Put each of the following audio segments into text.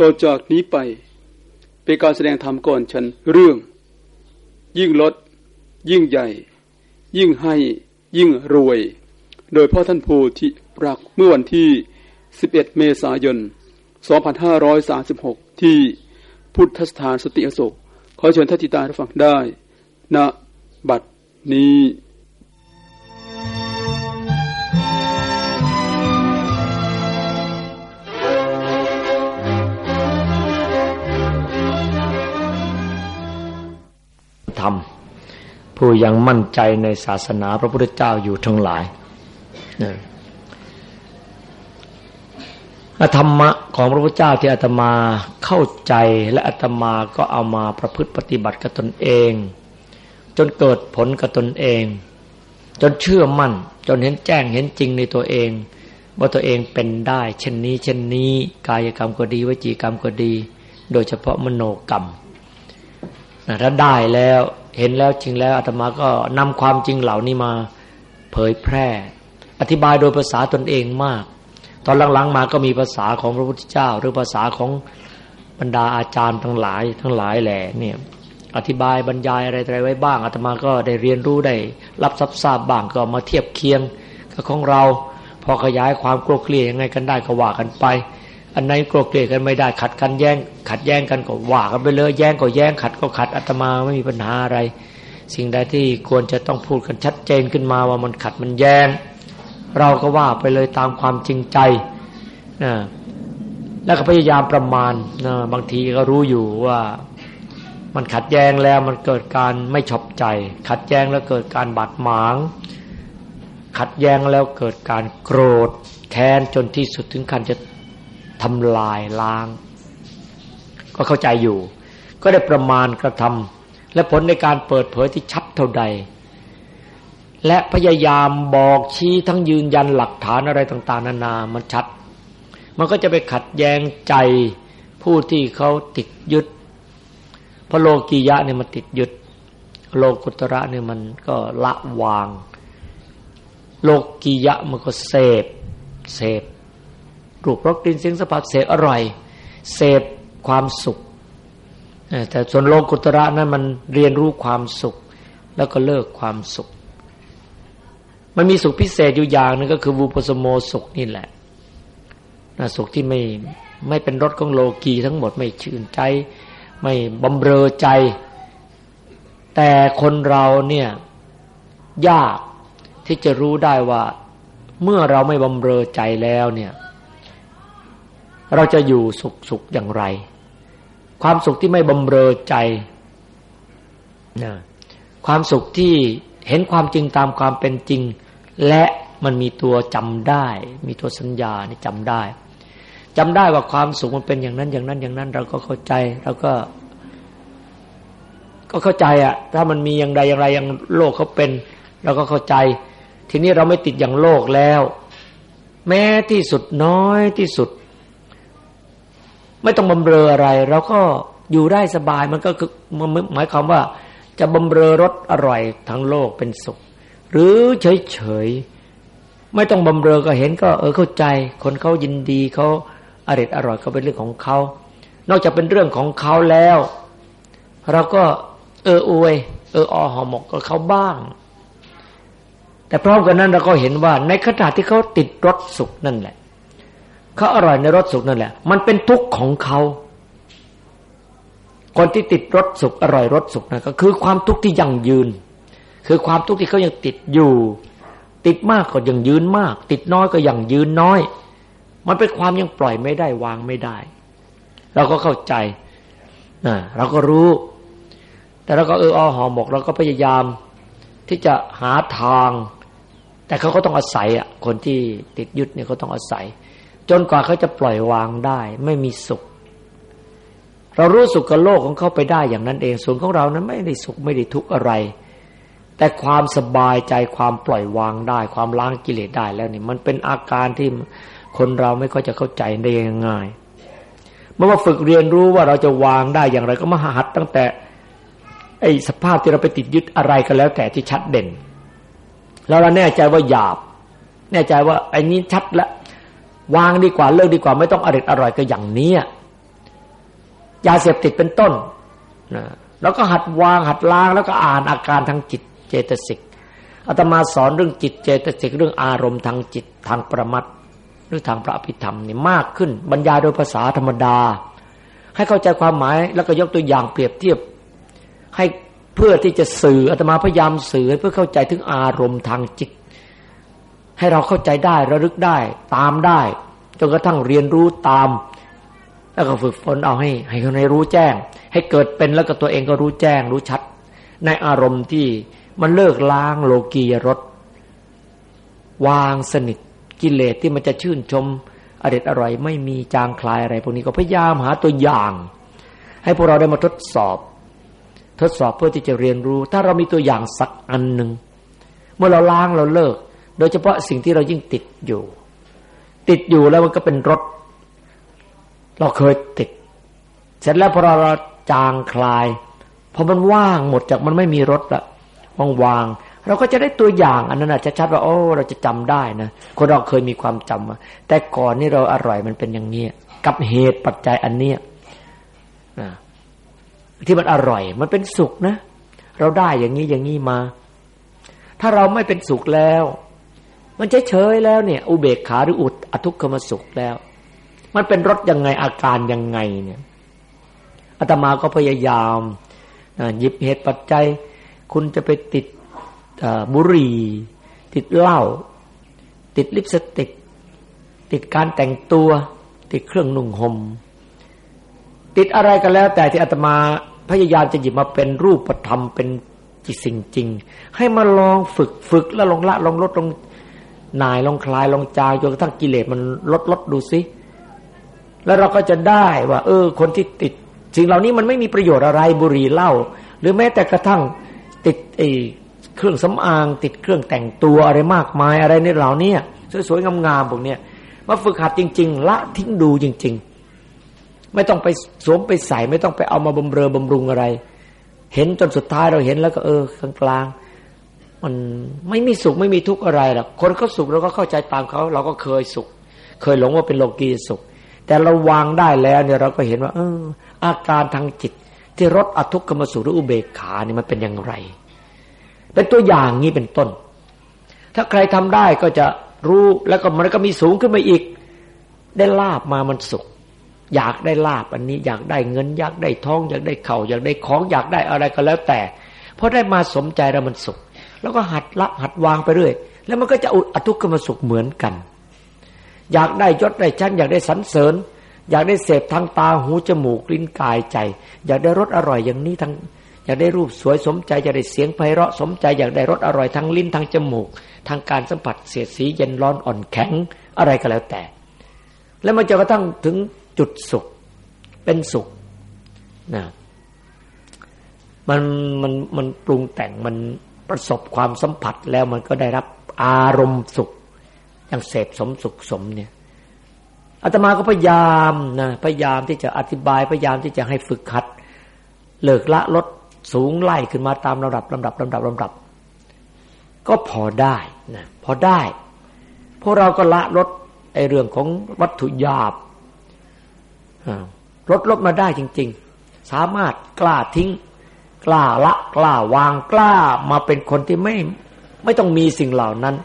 ต่อจากนี้ไป เป็นการแสดงธรรมก่อนฉันเรื่อง ยิ่งลด ยิ่งใหญ่ ยิ่งให้ ยิ่งรวย โดยพ่อท่านโพธิรักเมื่อวันที่ 11 เมษายน 2536 ที่พุทธสถานสติอโศกขอเชิญท่านติตาฟังได้ณบัดนี้ ผู้ยังมั่นใจในศาสนาพระพุทธเจ้าอยู่ทั้งหลายธรรมะของพระพุทธเจ้าที่อาตมาเข้าใจและอาตมาก็เอามาประพฤติปฏิบัติกับตนเอง จนเกิดผลกับตนเอง จนเชื่อมั่น จนเห็นแจ้งเห็นจริงในตัวเอง ว่าตัวเองเป็นได้ เช่นนี้ เช่นนี้กายกรรมก็ดีวจีกรรมก็ดี โดยเฉพาะมโนกรรมถ้าได้แล้ว เห็นแล้วจริงแล้วอาตมาก็นำความจริงเหล่านี้มาเผยแพร่ อธิบายโดยภาษาตนเองมาก ตอนหลังๆมาก็มีภาษาของพระพุทธเจ้า หรือภาษาของบรรดาอาจารย์ทั้งหลายทั้งหลายแหละเนี่ยอธิบายบรรยายอะไรอะไรไว้บ้างอาตมาก็ได้เรียนรู้ได้ รับทราบบ้างก็มาเทียบเคียงกับของเรา พอขยายความโกรธเคลียยังไงกันได้ก็ว่ากันไป อันไหนโกรธเกลียดกันไม่ได้ขัดกันแย่ง ขัดแย้งกันก็ว่ากันไปเลยแย้งก็แย้งขัดก็ขัดอาตมาไม่มีปัญหาอะไร สิ่งใดที่ควรจะต้องพูดกันชัดเจนขึ้นมาว่ามันขัดมันแย้ง เราก็ว่าไปเลยตามความจริงใจนะแล้วก็พยายามประมาณนะบางทีก็รู้อยู่ว่ามันขัดแย้งแล้วมันเกิดการไม่ชอบใจ ขัดแย้งแล้วเกิดการบาดหมาง ขัดแย้งแล้วเกิดการโกรธแค้นจนที่สุดถึงขั้นจะ ทำลายล้าง ก็เข้าใจอยู่ ก็ได้ประมาณกระทำและผลในการเปิดเผยที่ชัดเท่าใด และพยายามบอกชี้ทั้งยืนยันหลักฐานอะไรต่าง ๆ นานามันชัด มันก็จะไปขัดแย้งใจผู้ที่เขาติดยึดพระโลกียะเนี่ยมันติดยึด โลกุตระเนี่ยมันก็ละวาง โลกียะมันก็เสพเสพ รูปรสกลิ่นเสียงสัมผัสเสพอร่อย เสพความสุขแต่ส่วนโลกุตระนั้นมันเรียนรู้ความสุข แล้วก็เลิกความสุข มันมีสุขพิเศษอยู่อย่างนึงก็คือวูปสโมสุขนี่แหละนะสุขที่ไม่ไม่เป็นรสของโลกีทั้งหมดไม่ชื่นใจ ไม่บำเรอใจ แต่คนเราเนี่ยยากที่จะรู้ได้ว่า เมื่อเราไม่บำเรอใจแล้วเนี่ย เราจะอยู่สุขสุขอย่างไร ความสุขที่ไม่บำเรอใจนะความสุขที่เห็นความจริงตามความเป็นจริง และมันมีตัวจำได้ มีตัวสัญญานี่จำได้จำได้ว่าความสุขมันเป็นอย่างนั้นอย่างนั้นอย่างนั้น เราก็เข้าใจเราก็ ก็เข้าใจอะถ้ามันมีอย่างใดอย่างไรอย่างโลกเขาเป็นเราก็เข้าใจ ทีนี้เราไม่ติดอย่างโลกแล้ว แม้ที่สุดน้อยที่สุด ไม่ต้องบำเรออะไรเราก็อยู่ได้สบายมันก็คือหมายความว่า จะบำเรอรสอร่อยทั้งโลกเป็นสุข หรือเฉยเฉยไม่ต้องบำเรอก็เห็นก็เออเข้าใจ คนเขายินดีเขาอร่อยอร่อยก็เป็นเรื่องของเขา นอกจากเป็นเรื่องของเขาแล้ว เราก็เอออวย เอออหอหมกก็เขาบ้าง แต่พร้อมกันนั้นเราก็เห็นว่าในขณะที่เขาติดรสสุขนั่นแหละ เขาอร่อยในรสสุขนั่นแหละ มันเป็นทุกข์ของเขา คนที่ติดรสสุขอร่อยรสสุขนะก็คือความทุกข์ที่ยั่งยืน คือความทุกข์ที่เขายังติดอยู่ ติดมากก็ยังยืนมาก ติดน้อยก็ยังยืนน้อย มันเป็นความยังปล่อยไม่ได้วางไม่ได้ เราก็เข้าใจนะเราก็รู้ แต่เราก็เอออหอหมกเราก็พยายามที่จะหาทาง แต่เขาก็ต้องอาศัยอะคนที่ติดยึดเนี่ยเขาต้องอาศัย จนกว่าเขาจะปล่อยวางได้ ไม่มีสุข เรารู้สุขกับโลกของเขาไปได้อย่างนั้นเอง ส่วนของเรานั้นไม่ได้สุขไม่ได้ทุกข์อะไร แต่ความสบายใจความปล่อยวางได้ ความล้างกิเลสได้แล้วนี่มันเป็นอาการที่คนเราไม่ค่อยจะเข้าใจได้ง่ายเมื่อมาฝึกเรียนรู้ว่าเราจะวางได้อย่างไร ก็มาหัดตั้งแต่ไอ้สภาพที่เราไปติดยึดอะไรก็แล้วแต่ที่ชัดเด่น แล้วเราแน่ใจว่าหยาบ แน่ใจว่าไอ้นี้ชัดล้ว วางดีกว่าเลิกดีกว่า ไม่ต้องอริดอร่อยก็อย่างนี้ยาเสพติดเป็นต้นนะแล้วก็หัดวางหัดล้างแล้วก็อ่านอาการทางจิตเจตสิกอาตมาสอนเรื่องจิตเจตสิกเรื่องอารมณ์ทางจิตทางประมัดหรือทางพระอภิธรรมนี่มากขึ้น บรรยายโดยภาษาธรรมดา ให้เข้าใจความหมายแล้วก็ยกตัวอย่างเปรียบเทียบ ให้เพื่อที่จะสื่ออาตมาพยายามสื่อเพื่อเข้าใจถึงอารมณ์ทางจิต ให้เราเข้าใจได้ระลึกได้ ตามได้จนกระทั่งเรียนรู้ตาม แล้วก็ฝึกฝนเอาให้ ให้เขาในรู้แจ้ง ให้เกิดเป็นแล้วก็ตัวเองก็รู้แจ้ง รู้ชัด ในอารมณ์ที่มันเลิกล้างโลกียรสวางสนิทกิเลสที่มันจะชื่นชมอร็ดอร่อยไม่มีจางคลายอะไรพวกนี้ก็พยายามหาตัวอย่าง ให้พวกเราได้มาทดสอบ ทดสอบเพื่อที่จะเรียนรู้ ถ้าเรามีตัวอย่างสักอันหนึ่งเมื่อเราล้างเราเลิก โดยเฉพาะสิ่งที่เรายิ่งติดอยู่ ติดอยู่แล้วมันก็เป็นรถ เราเคยติด เสร็จแล้วพอเราจางคลายพอมันว่างหมดจากมันไม่มีรถละว่างๆเราก็จะได้ตัวอย่างอันนั้นจะชัดๆว่าโอ้เราจะจำได้นะคนเราเคยมีความจำแต่ก่อนนี่เราอร่อยมันเป็นอย่างนี้กับเหตุปัจจัยอันเนี้ยที่มันอร่อย มันเป็นสุขนะ เราได้อย่างนี้อย่างนี้มา ถ้าเราไม่เป็นสุขแล้ว มันเฉยๆแล้วเนี่ย อุเบกขาหรืออุดอทุกขมสุขแล้ว มันเป็นรสยังไงอาการยังไงเนี่ยอาตมาก็พยายามหยิบเหตุปัจจัย คุณจะไปติดบุหรี่ ติดเหล้าติดลิปสติก ติดการแต่งตัว ติดเครื่องนุ่งหม่มติดอะไรกันแล้ว แต่ที่อาตมาพยายามจะหยิบมาเป็นรูปธรรมเป็นจิตสิ่งจริง ให้มาลองฝึกฝึกแล้วลองละลองลดลง นายลองคลายลองจางจนกระทั่งกิเลสมันลดลดดูสิแล้วเราก็จะได้ว่า เออ คนที่ติดสิ่งเหล่านี้มันไม่มีประโยชน์อะไรบุหรี่เหล้าหรือแม้แต่กระทั่งติดไอ้เครื่องสำอาง ติดเครื่องแต่งตัวอะไรมากมายอะไรในเหล่านี้สวยๆงามๆพวกเนี้ยมาฝึกหัดจริง ๆ ละทิ้งดูจริง ๆ ไม่ต้องไปสวมไปใส่ไม่ต้องไปเอามาบำเรอบำรุงอะไร เห็นจนสุดท้ายเราเห็นแล้วก็เออกลางๆ มันไม่มีสุขไม่มีทุกข์อะไรหรอกคนเขาสุขเราก็เข้าใจตามเขาเราก็เคยสุข เคยหลงว่าเป็นโลกีสุข แต่เราวางได้แล้วเนี่ยเราก็เห็นว่า เออ อาการทางจิต ที่รถอทุกขมสุขหรืออุเบกขานี่มันเป็นอย่างไร เป็นตัวอย่างนี้เป็นต้น ถ้าใครทำได้ก็จะรู้แล้วก็มันก็มีสูงขึ้นมาอีก ได้ลาบมามันสุข อยากได้ลาบอันนี้ อยากได้เงิน อยากได้ทอง อยากได้เข่าอยากได้ของอยากได้อะไรก็แล้วแต่พอได้มาสมใจแล้วมันสุข แล้วก็หัดละหัดวางไปเรื่อย แล้วมันก็จะอุอทุกขมสุขเหมือนกัน อยากได้ยศได้ชั้น อยากได้สรรเสริญ อยากได้เสพทางตาหูจมูกลิ้นกายใจ อยากได้รสอร่อยอย่างนี้ทั้งอยากได้รูปสวยสมใจอยากได้เสียงไพเราะสมใจอยากได้รสอร่อยทั้งลิ้นทั้งจมูก ทางการสัมผัสเสียดสีเย็นร้อนอ่อนแข็งอะไรก็แล้วแต่ แล้วมันจะกระทั่งถึงจุดสุข เป็นสุขนะมันมันมันปรุงแต่งมัน ประสบความสัมผัสแล้วมันก็ได้รับอารมณ์สุขอย่างเสพสมสุขสมเนี่ยอาตมาก็พยายามนะพยายามที่จะอธิบายพยายามที่จะให้ฝึกขัด เลิกละลดสูงไล่ขึ้นมาตามลำดับลำดับลำดับลำดับ ก็พอได้นะพอได้พวกเราก็ละลดไอเรื่องของวัตถุหยาบลดลดมาได้จริง ๆ สามารถกล้าทิ้ง กล้าละกล้าวางกล้ามาเป็นคนที่ไม่ไม่ต้องมีสิ่งเหล่านั้น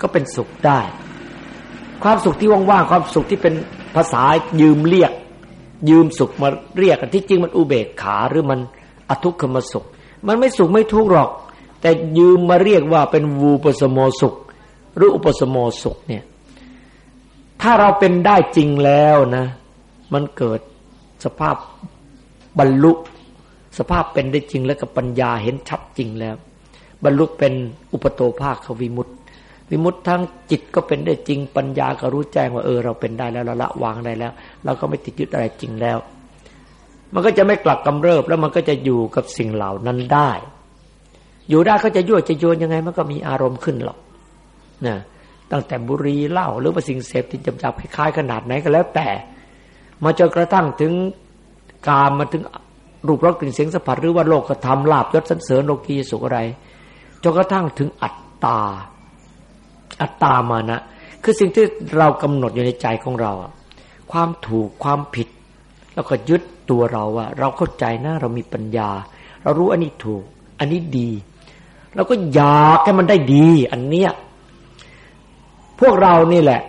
ก็เป็นสุขได้ ความสุขที่ว่างๆความสุขที่เป็นภาษายืมเรียก ยืมสุขมาเรียกกันที่จริงมันอุเบกขาหรือมันอทุกขมสุข มันไม่สุขไม่ทุกข์หรอก แต่ยืมมาเรียกว่าเป็นวูปสโมสุข หรืออุปสมโมสุขเนี่ย ถ้าเราเป็นได้จริงแล้วนะ มันเกิดสภาพบรรลุ สภาพเป็นได้จริงแล้วกับปัญญาเห็นชัดจริงแล้ว บรรลุเป็นอุปโตภาควิมุตติวิมุตทั้งจิตก็เป็นได้จริง ปัญญาก็รู้แจ้งว่าเออเราเป็นได้แล้วเราละวางได้แล้ว เราก็ไม่ติดยึดอะไรจริงแล้ว มันก็จะไม่กลับกำเริบแล้วมันก็จะอยู่กับสิ่งเหล่านั้นได้ อยู่ได้ก็จะยั่วจะโยนยังไง มันก็มีอารมณ์ขึ้นหรอกนะตั้งแต่บุรีเหล้าหรือว่าสิ่งเสพติดจำจับคล้ายๆขนาดไหนก็แล้วแต่ มาจนกระทั่งถึงการมาถึง รูปรสกลิ่นเสียงสัมผัสหรือว่าโลกธรรมลาบยศสันเสริญโลกีสุขอะไรจนกระทั่งถึงอัตตา อัตตามานะ คือสิ่งที่เรากำหนดอยู่ในใจของเรา ความถูกความผิด แล้วก็ยึดตัวเราว่า เราเข้าใจนะเรามีปัญญา เรารู้อันนี้ถูก อันนี้ดี เราก็อยากให้มันได้ดี อันเนี้ยพวกเรานี่แหละ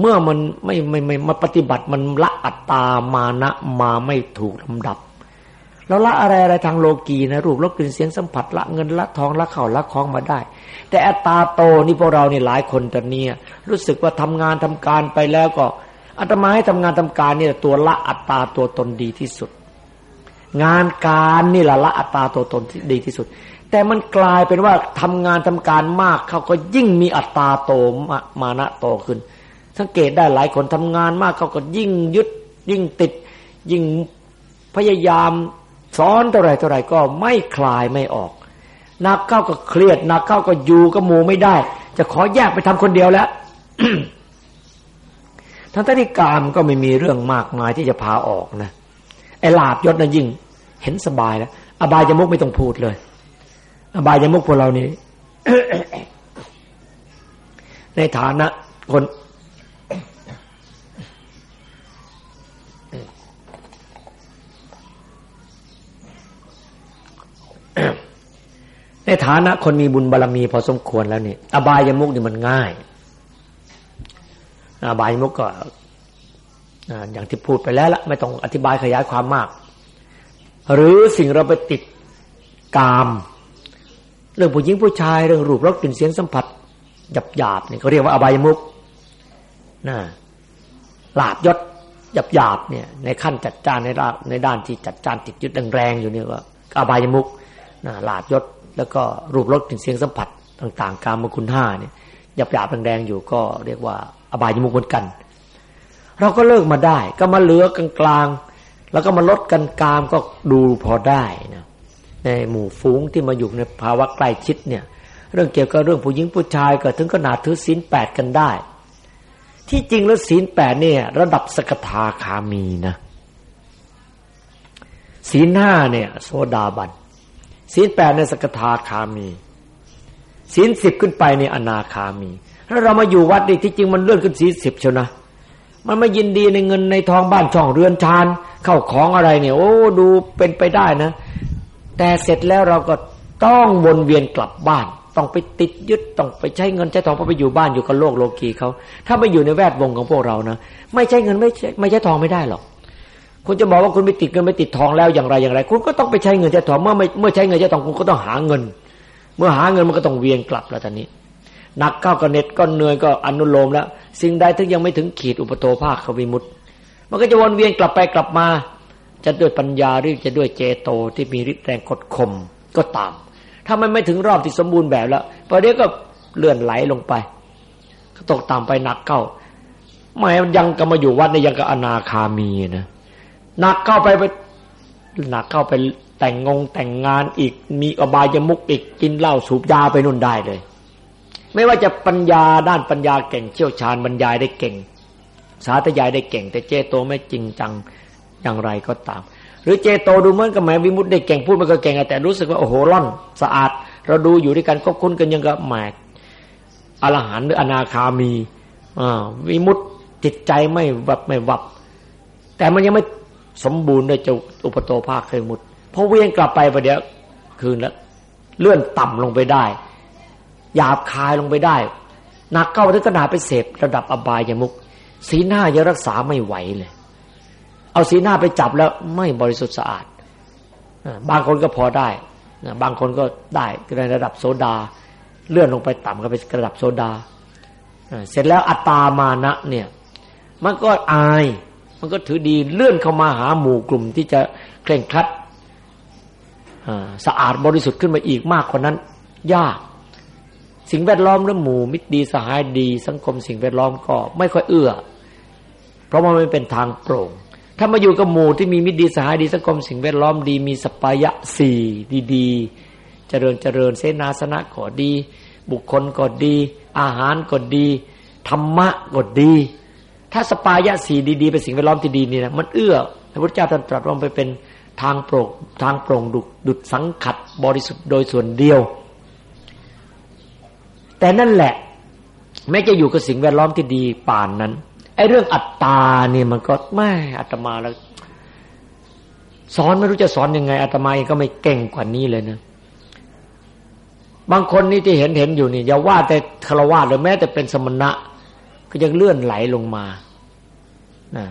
เมื่อมันไม่ไม่ไม่มาปฏิบัติมันละอัตตามานะมาไม่ถูกลำดับ เราละอะไรอะไรทางโลกีนะรูปรสกลิ่นเสียงสัมผัสละเงินละทองละเข่าละคล้องมาได้ แต่อัตตาโตนี่พวกเราเนี่หลายคนตอนนี้รู้สึกว่าทำงานทำการไปแล้วก็อาตมาให้ทำงานทำการนี่ตัวละอัตตาตัวตนดีที่สุด งานการนี่แหละละอัตตาตัวตนที่ดีที่สุด แต่มันกลายเป็นว่าทำงานทำการมากเขาก็ยิ่งมีอัตตาโตมานะโตขึ้น สังเกตได้หลายคนทำงานมากเขาก็ยิ่งยึดยิ่งติด ยิ่งพยายาม สอนเท่าไรเท่าไรก็ไม่คลายไม่ออกนักเข้าก็เครียดนักเข้าก็อยู่ก็หมูไม่ได้ จะขอแยกไปทำคนเดียวแล้วทั้งที่กามก็ไม่มีเรื่องมากมายที่จะพาออกนะไอ้ลาบยศนั้นยิ่ง เห็นสบายแล้วอบายยมุกไม่ต้องพูดเลย อบายยมุกพวกเรานี้ในฐานะคน ในฐานะคนมีบุญบารรมีพอสมควรแล้วนี่อบายมุกนี่มันง่าย อบายมุกก็อย่างที่พูดไปแล้วละไม่ต้องอธิบายขยายความมาก หรือสิ่งเราไปติดกาม เรื่องผู้หญิงผู้ชายเรื่องรูปรสกลิ่นเสียงสัมผัสหยาบหยาบนี่เขาเรียกว่าอบายมุกนะลาบยศหยาบหยาบเนี่ยในขั้นจัดจ้านในด้านในด้านที่จัดจ้านติดยึดแรงๆอยู่เนี่ยว่าอบายมุกนะลาบยศ แล้วก็รูปรสกลิ่นเสียงสัมผัสต่างๆ การมคุณห้าเนี่ยหยาบหยาบแรงๆอยู่ก็เรียกว่าอบายมุกเหมือนกัน เราก็เลิกมาได้ ก็มาเหลือกลางๆแล้วก็มาลดกันกามก็ดูพอได้นะในหมู่ฝูงที่มาอยู่ในภาวะใกล้ชิดเนี่ย เรื่องเกี่ยวกับเรื่องผู้หญิงผู้ชายก็ถึงขนาดถือศีลแปดกันได้ ที่จริงแล้วศีลแปดเนี่ย ระดับสกทาคามีนะศีลห้าเนี่ยโซดาบัน ศีลแปดในสกทาคามีศีลสิบขึ้นไปในอนาคามีถ้าเรามาอยู่วัดนี่ที่จริงมันเลื่อนขึ้นศีลสิบเชียวนะมันไม่ยินดีในเงินในทองบ้านช่องเรือนชานเข้าของอะไรเนี่ย โอ้ดูเป็นไปได้นะ แต่เสร็จแล้วเราก็ต้องวนเวียนกลับบ้าน ต้องไปติดยึดต้องไปใช้เงินใช้ทองเพราะไปอยู่บ้านอยู่กับโลกโลกีเขาถ้าไปอยู่ในแวดวงของพวกเรานะไม่ใช้เงินไม่ใช่ไม่ใช้ทองไม่ได้หรอก คุณจะบอกว่าคุณไม่ติดเงินไม่ติดทองแล้วอย่างไรอย่างไร คุณก็ต้องไปใช้เงินใช้ทองเมื่อไม่เมื่อใช้เงินใช้ทองคุณก็ต้องหาเงิน เมื่อหาเงินมันก็ต้องเวียนกลับแล้วตอนนี้นักเข้าก็เน็ตก็เหนื่อยก็อนุโลมแล้ว สิ่งใดถึงยังไม่ถึงขีดอุปโตภาคขวิมุตมันก็จะวนเวียนกลับไปกลับมา จะด้วยปัญญาหรือจะด้วยเจโตที่มีฤทธิ์แรงกดข่มก็ตาม ถ้ามันไม่ถึงรอบที่สมบูรณ์แบบแล้วประเดี๋ยวก็เลื่อนไหลลงไปก็ตกตามไปหนักเข้าไม่ยังก็มาอยู่วัดในยังกับอนาคามีนะ หนักเข้าไปไปหนักเข้าไปแต่งงงแต่งงานอีก มีอบายมุกอีกกินเหล้าสูบยาไปนู่นได้เลย ไม่ว่าจะปัญญาด้านปัญญาเก่งเชี่ยวชาญบรรยายได้เก่ง สาธยายได้เก่ง แต่เจโตไม่จริงจังอย่างไรก็ตาม หรือเจโตดูเหมือนกับแม่วิมุตได้เก่งพูดมันก็เก่งแต่รู้สึกว่าโอ้โหร่อนสะอาด เราดูอยู่ด้วยกันก็คุ้นกันยังกับแหมอรหันต์หรืออนาคามีอ่าวิมุตจิตใจไม่วับไม่วับ แต่มันยังไม่ สมบูรณ์ด้วยจะอุปโตภาคเคยมุดพอเวียนกลับไปประเดี๋ยวคืนแล้วเลื่อนต่ำลงไปได้ หยาบคายลงไปได้หนักเข้าถึงขนาดไปเสพระดับอบายยมุกสีหน้ายังรักษาไม่ไหวเลย เอาสีหน้าไปจับแล้วไม่บริสุทธิ์สะอาดบางคนก็พอได้บางคนก็ได้ในระดับโซดา เลื่อนลงไปต่ำก็ไประดับโซดาเสร็จแล้วอัตตามานะเนี่ย มันก็อาย มันก็ถือดีเลื่อนเข้ามาหาหมู่กลุ่มที่จะเคร่งครัดสะอาดบริสุทธิ์ขึ้นมาอีกมากกว่านั้น ยาก สิ่งแวดล้อมและหมู่มิตรดีสหายดีสังคมสิ่งแวดล้อมก็ไม่ค่อยเอื้อ เพราะมันไม่เป็นทางโปร่ง ถ้ามาอยู่กับหมู่ที่มีมิตรดีสหายดีสังคมสิ่งแวดล้อมดี มีสปายะสี่ดีๆ เจริญเจริญเสนาสนะก็ดี บุคคลก็ดี อาหารก็ดี ธรรมะก็ดี ถ้าสปายะสีดีๆเป็นสิ่งแวดล้อมที่ดีนี่นะมันเอื้อพระพุทธเจ้าท่านตรัสว่าไปเป็นทางโปร่งทางโปร่งดุดุดสังขัดบริสุทธิ์โดยส่วนเดียว แต่นั่นแหละ แม้จะอยู่กับสิ่งแวดล้อมที่ดีป่านนั้นไอ้เรื่องอัตตาเนี่ยมันก็ไม่อัตมาแล้วสอนไม่รู้จะสอนยังไงอาตมาเองก็ไม่เก่งกว่านี้เลยนะ บางคนนี่ที่เห็นเห็นอยู่นี่อย่าว่าแต่คารวะหรือแม้แต่เป็นสมณะ ก็ยังเลื่อนไหลลงมา นะ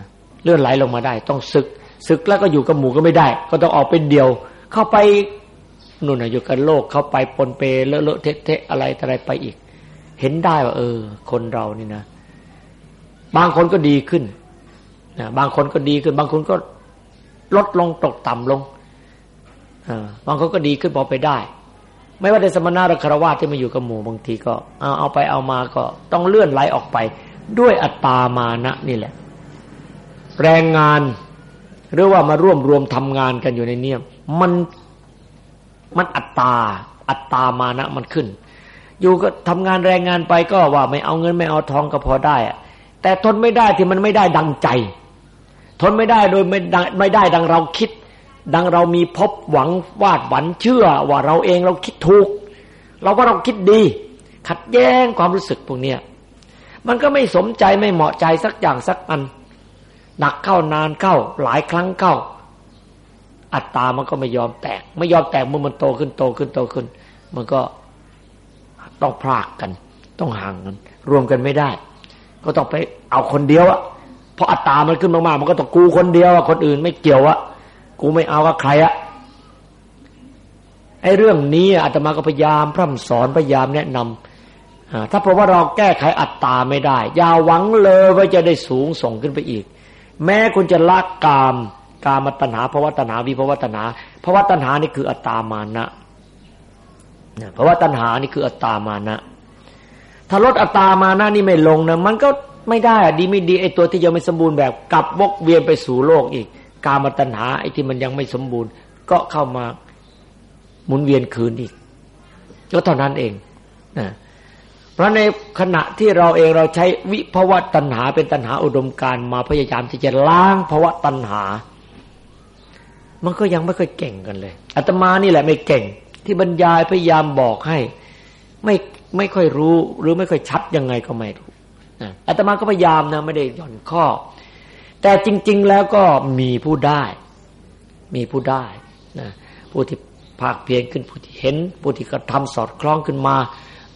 เลื่อนไหลลงมาได้ ต้องศึกศึกแล้วก็อยู่กับหมู่ก็ไม่ได้ ก็ต้องออกเป็นเดียว เข้าไปนู่นอยู่กับโลกเข้าไปปนเปเลอะเลอะเทะอะไรอะไรไปอีก เห็นได้ว่า เออ คนเรานี่นะ บางคนก็ดีขึ้นนะบางคนก็ดีขึ้น บางคนก็ลดลงตกต่ำลงบางคนก็ดีขึ้นพอไปได้ ไม่ว่าในสมณะหรือคารวะที่มาอยู่กับหมู่บางทีก็เอาเอาไปเอามาก็ต้องเลื่อนไหลออกไป ด้วยอัตตามานะนี่แหละ แรงงานหรือว่ามาร่วมรวมทำงานกันอยู่ในเนี้ยมันมันอัตตา อัตตามานะมันขึ้น อยู่ก็ทำงานแรงงานไปก็ว่าไม่เอาเงินไม่เอาทองก็พอได้แต่ทนไม่ได้ที่มันไม่ได้ดังใจ ทนไม่ได้โดยไม่ไม่ได้ดังเราคิด ดังเรามีพบหวังวาดหวันเชื่อว่าเราเองเราคิดถูก เราว่าเราคิดดี ขัดแย้งความรู้สึกพวกเนี้ยมันก็ไม่สมใจไม่เหมาะใจสักอย่างสักอัน หนักเข้านานเข้าหลายครั้งเข้า อัตตามันก็ไม่ยอมแตก ไม่ยอมแตกเมื่อมันโตขึ้นโตขึ้นโตขึ้น มันก็ต้องพลากกัน ต้องห่างกัน รวมกันไม่ได้ ก็ต้องไปเอาคนเดียวอะเพราะอัตตามันขึ้นมากๆมันก็ต้องกูคนเดียวอะคนอื่นไม่เกี่ยวอะกูไม่เอากับใครอะไอ้เรื่องนี้อาตมาก็พยายามพร่ำสอนพยายามแนะนำถ้าเพราะว่าเราแก้ไขอัตตาไม่ได้ อย่าหวังเลยว่าจะได้สูงส่งขึ้นไปอีก แม้คุณจะละกาม กามตัณหาภาวตัณหาวิภาวตัณหาภาวตัณหานี่คืออัตตามานะภาวะตัณหานี่คืออัตตามานะ ถ้าลดอัตตามานะนี่ไม่ลงนะมันก็ไม่ได้อะดีไม่ดีไอ้ตัวที่ยังไม่สมบูรณ์แบบกลับวกเวียนไปสู่โลกอีก กามตัณหาไอ้ที่มันยังไม่สมบูรณ์ ก็เข้ามาหมุนเวียนคืนอีกก็เท่านั้นเองนะ เพราะในขณะที่เราเองเราใช้วิภวะตัณหาเป็นตัณหาอุดมการมาพยายามที่จะล้างภาวะตัณหา มันก็ยังไม่ค่อยเก่งกันเลยอาตมานี่แหละไม่เก่ง ที่บรรยายพยายามบอกให้ ไม่ไม่ค่อยรู้หรือไม่ค่อยชัดยังไงก็ไม่รู้อาตมาก็พยายามนะไม่ได้หย่อนข้อ แต่จริง ๆ แล้วก็มีผู้ได้ มีผู้ได้นะผู้ที่ภาคเพียรขึ้นผู้ที่เห็นผู้ที่กระทำสอดคล้องขึ้นมา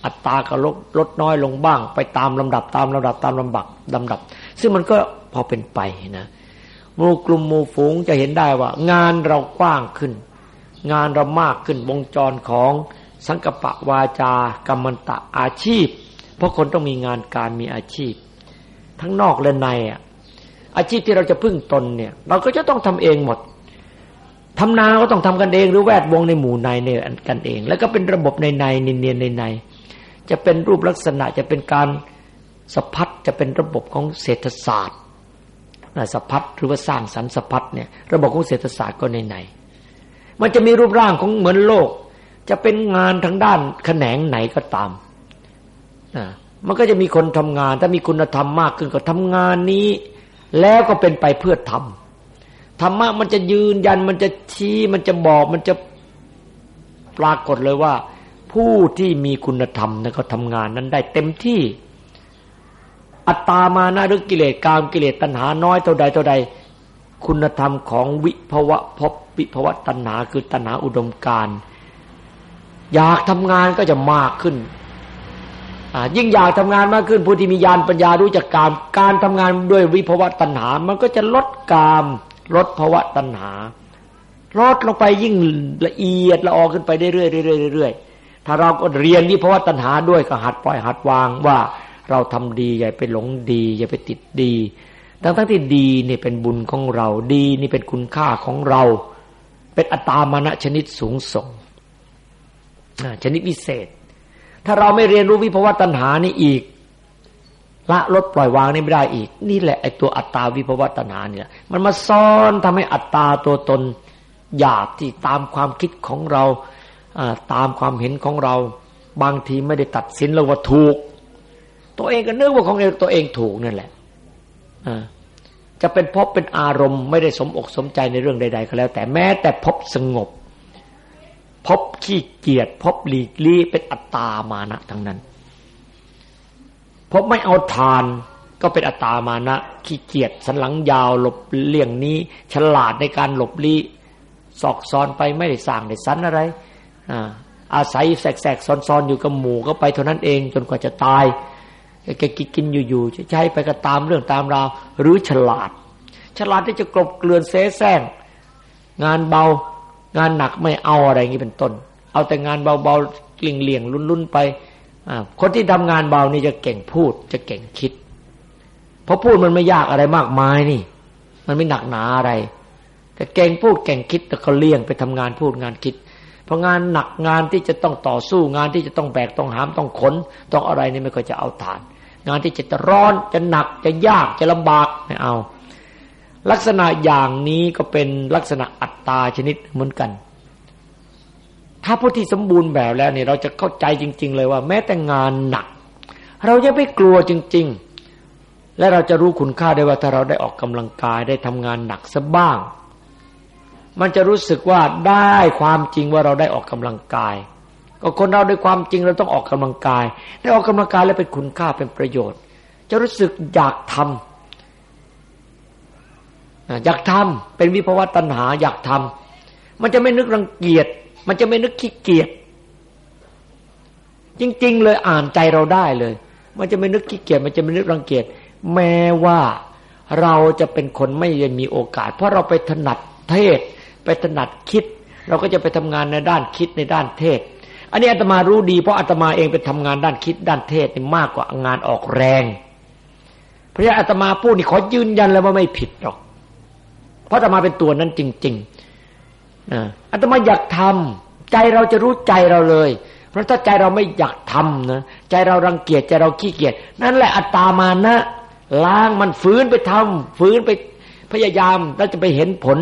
อัตราก็ลดลดน้อยลงบ้าง ไปตามลำดับตามลำดับตามลำบักลำดับ ซึ่งมันก็พอเป็นไปนะหมู่กลุ่มหมู่ฝูงจะเห็นได้ว่า งานเรากว้างขึ้น งานเรามากขึ้นวงจรของสังกปะวาจากรรมตะอาชีพ เพราะคนต้องมีงานการมีอาชีพ ทั้งนอกและในอะอาชีพที่เราจะพึ่งตนเนี่ย เราก็จะต้องทำเองหมดทำนาก็ต้องทำกันเองหรือแวดวงในหมู่ในเนี่ยกันเอง แล้วก็เป็นระบบในในเนียนในใน จะเป็นรูปลักษณะจะเป็นการสะพัดจะเป็นระบบของเศรษฐศาสตร์สะพัดหรือว่าสร้างสรรค์สะพัดเนี่ยระบบของเศรษฐศาสตร์ก็ในไหนมันจะมีรูปร่างของเหมือนโลก จะเป็นงานทางด้านแขนงไหนก็ตามนะมันก็จะมีคนทำงาน ถ้ามีคุณธรรมมากขึ้นก็ทำงานนี้ แล้วก็เป็นไปเพื่อทำธรรมะมันจะยืนยันมันจะชี้มันจะบอกมันจะปรากฏเลยว่า ผู้ที่มีคุณธรรมนั้นเขาทำงานนั้นได้เต็มที่ อัตตามานะหรือกิเลสกามกิเลสตัณหาน้อยเท่าใดเท่าใด คุณธรรมของวิภวะพบวิภวะตัณหาคือตัณหาอุดมการอยากทำงานก็จะมากขึ้นยิ่งอยากทำงานมากขึ้น ผู้ที่มีญาณปัญญารู้จักกามการทำงานด้วยวิภวะตัณหา มันก็จะลดกามลดภวะตัณหาลดลงไปยิ่งละเอียดละออขึ้นไปเรื่อยๆเรื่อยๆ ถ้าเราก็เรียนนี่เพราะว่าตัณหาด้วยก็หัดปล่อยหัดวางว่าเราทำดีอย่าไปหลงดี อย่าไปติดดี ทั้งทั้งที่ดีนี่เป็นบุญของเราดีนี่เป็นคุณค่าของเรา เป็นอัตามานะชนิดสูงส่งชนิดพิเศษ ถ้าเราไม่เรียนรู้วิภาวะตัณหานี่อีก ละลดปล่อยวางนี่ไม่ได้อีก นี่แหละไอ้ตัวอัตตาวิภวะตัณหาเนี่ยมันมาซ้อนทำให้อัตตาตัวตนหยาบที่ตามความคิดของเรา ตามความเห็นของเรา บางทีไม่ได้ตัดสินเราว่าถูก ตัวเองก็นึกว่าของตัวเองถูกนั่นแหละจะเป็นพบเป็นอารมณ์ไม่ได้สมอกสมใจในเรื่องใด ๆ ก็แล้ว แต่แม้แต่พบสงบ พบขี้เกียจพบหลีกลี่เป็นอัตตามานะทั้งนั้น พบไม่เอาทานก็เป็นอัตตามานะขี้เกียจสันหลังยาวหลบเลี่ยงนี้ ฉลาดในการหลบลี้สอกซอนไปไม่ได้สร้างได้สันอะไร อาศัยแสกๆซ้อนๆอยู่กับหมู่ก็ไปเท่านั้นเองจนกว่าจะตายแกกินกินอยู่ๆจะใช้ไปก็ตามเรื่องตามราว หรือฉลาด ฉลาดที่จะกลบเกลื่อนเสแสร้งงานเบางานหนักไม่เอาอะไรอย่างนี้เป็นต้น เอาแต่งานเบาๆเลี่ยงลุ่นๆไปคนที่ทำงานเบานี่จะเก่งพูดจะเก่งคิด เพราะพูดมันไม่ยากอะไรมากมายนี่ มันไม่หนักหนาอะไร แต่เก่งพูดเก่งคิดแต่เขาเลี่ยงไปทำงานพูดงานคิด พราะงานหนักงานที่จะต้องต่อสู้งานที่จะต้องแบกต้องหามต้องขน ต้องอะไรนี่ไม่ค่อยจะเอาฐาน งานที่จะร้อนจะหนักจะยากจะลำบากไม่เอา ลักษณะอย่างนี้ก็เป็นลักษณะอัตตาชนิดเหมือนกัน ถ้าผู้ที่สมบูรณ์แบบแล้วเนี่ยเราจะเข้าใจจริง ๆ เลยว่า แม้แต่งานหนัก เราจะไม่กลัวจริง ๆ และเราจะรู้คุณค่าได้ว่าถ้าเราได้ออกกำลังกายได้ทำงานหนักสักบ้าง มันจะรู้สึกว่าได้ความจริงว่าเราได้ออกกำลังกาย ก็คนเราด้วยความจริงเราต้องออกกำลังกาย ได้ออกกำลังกายแล้วเป็นคุณค่าเป็นประโยชน์ จะรู้สึกอยากทำอยากทำเป็นวิภวตัณหาอยากทำมันจะไม่นึกรังเกียจมันจะไม่นึกขี้เกียจจริง ๆ เลยอ่านใจเราได้เลย มันจะไม่นึกขี้เกียจมันจะไม่นึกรังเกียจแม้ว่าเราจะเป็นคนไม่ได้มีโอกาส เพราะเราไปถนัดเทศ ไปถนัดคิด เราก็จะไปทำงานในด้านคิดในด้านเทศ อันนี้อาตมารู้ดีเพราะอาตมาเองไปทำงานด้านคิดด้านเทศนี่มากกว่างานออกแรง เพราะฉะนั้นอาตมาพูดนี่ขอยืนยันเลยว่าไม่ผิดหรอก เพราะอาตมาเป็นตัวนั้นจริงๆอาตมาอยากทำใจเราจะรู้ใจเราเลย เพราะถ้าใจเราไม่อยากทำนะใจเรารังเกียจใจเราขี้เกียจนั่นแหละอัตตามานะล้างมันฟื้นไปทำฟื้นไปพยายามแล้วจะไปเห็นผล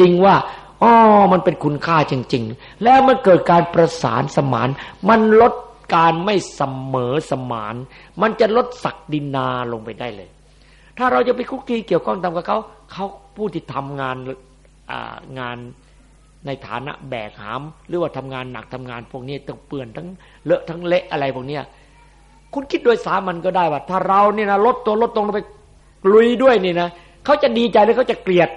จริงว่า อ๋อมันเป็นคุณค่าจริง ๆ แล้วมันเกิดการประสานสมาน มันลดการไม่เสมอสมาน มันจะลดศักดินาลงไปได้เลย ถ้าเราจะไปคุกคีเกี่ยวข้องตามกับเขาเขาผู้ที่ทำงานงานในฐานะแบกหาม หรือว่าทำงานหนักทำงานพวกนี้ต้องเปื่อนทั้งเลอะทั้งเละอะไรพวกนี้คุณคิดโดยสามันก็ได้ว่า ถ้าเราเนี่ยนะลดตัวลดตรงไปลุยด้วยนี่นะเขาจะดีใจหรือเขาจะเกลียด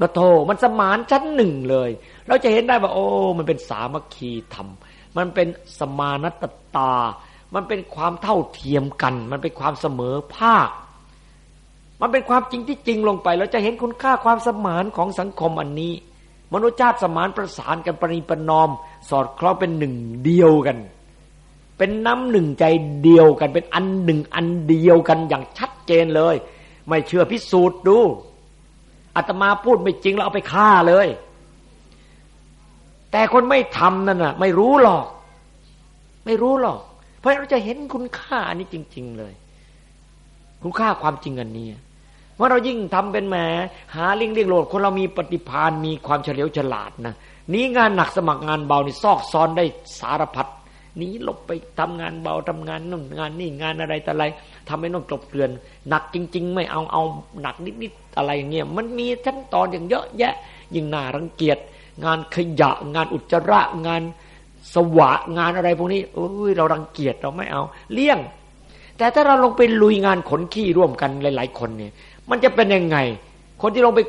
กระโทมันสมานชั้นหนึ่งเลย เราจะเห็นได้ว่า โอ้ มันเป็นสามัคคีธรรม มันเป็นสมานัตตา มันเป็นความเท่าเทียมกัน มันเป็นความเสมอภาค มันเป็นความจริงที่จริงลงไป เราจะเห็นคุณค่าความสมานของสังคมอันนี้ มนุษยชาติสมานประสานกันปริปนอม สอดคล้องเป็นหนึ่งเดียวกัน เป็นน้ำหนึ่งใจเดียวกัน เป็นอันหนึ่งอันเดียวกันอย่างชัดเจนเลย ไม่เชื่อพิสูจน์ดู อาตมาพูดไม่จริงแล้วเอาไปฆ่าเลย แต่คนไม่ทำนั่นน่ะ ไม่รู้หรอก ไม่รู้หรอก เพราะเราจะเห็นคุณค่าอันนี้จริง ๆเลย คุณค่าความจริงอันนี้เมื่อเรายิ่งทำเป็นแหมหาเลี่ยงเลี่ยงโหลดคนเรามีปฏิภาณมีความเฉลียวฉลาดนะนี้งานหนักสมัครงานเบานี่ซอกซ้อนได้สารพัด นี้หลบไปทำงานเบาทำงานนู่นงานนี่งานอะไรแต่อะไรทำให้น้องกลบเกลื่อน หนักจริง ๆ ไม่เอาเอาหนักนิดๆอะไรอย่างเงี้ยมันมีขั้นตอนอย่างเยอะแยะ ยิ่งน่ารังเกียจงานขยะ งานอุจจาระงานสวะงานอะไรพวกนี้โอ้ยเรารังเกียจเราไม่เอา เลี่ยง แต่ถ้าเราลงไปลุยงานขนขี้ร่วมกันหลาย ๆ คนเนี่ย มันจะเป็นยังไง คนที่ลงไป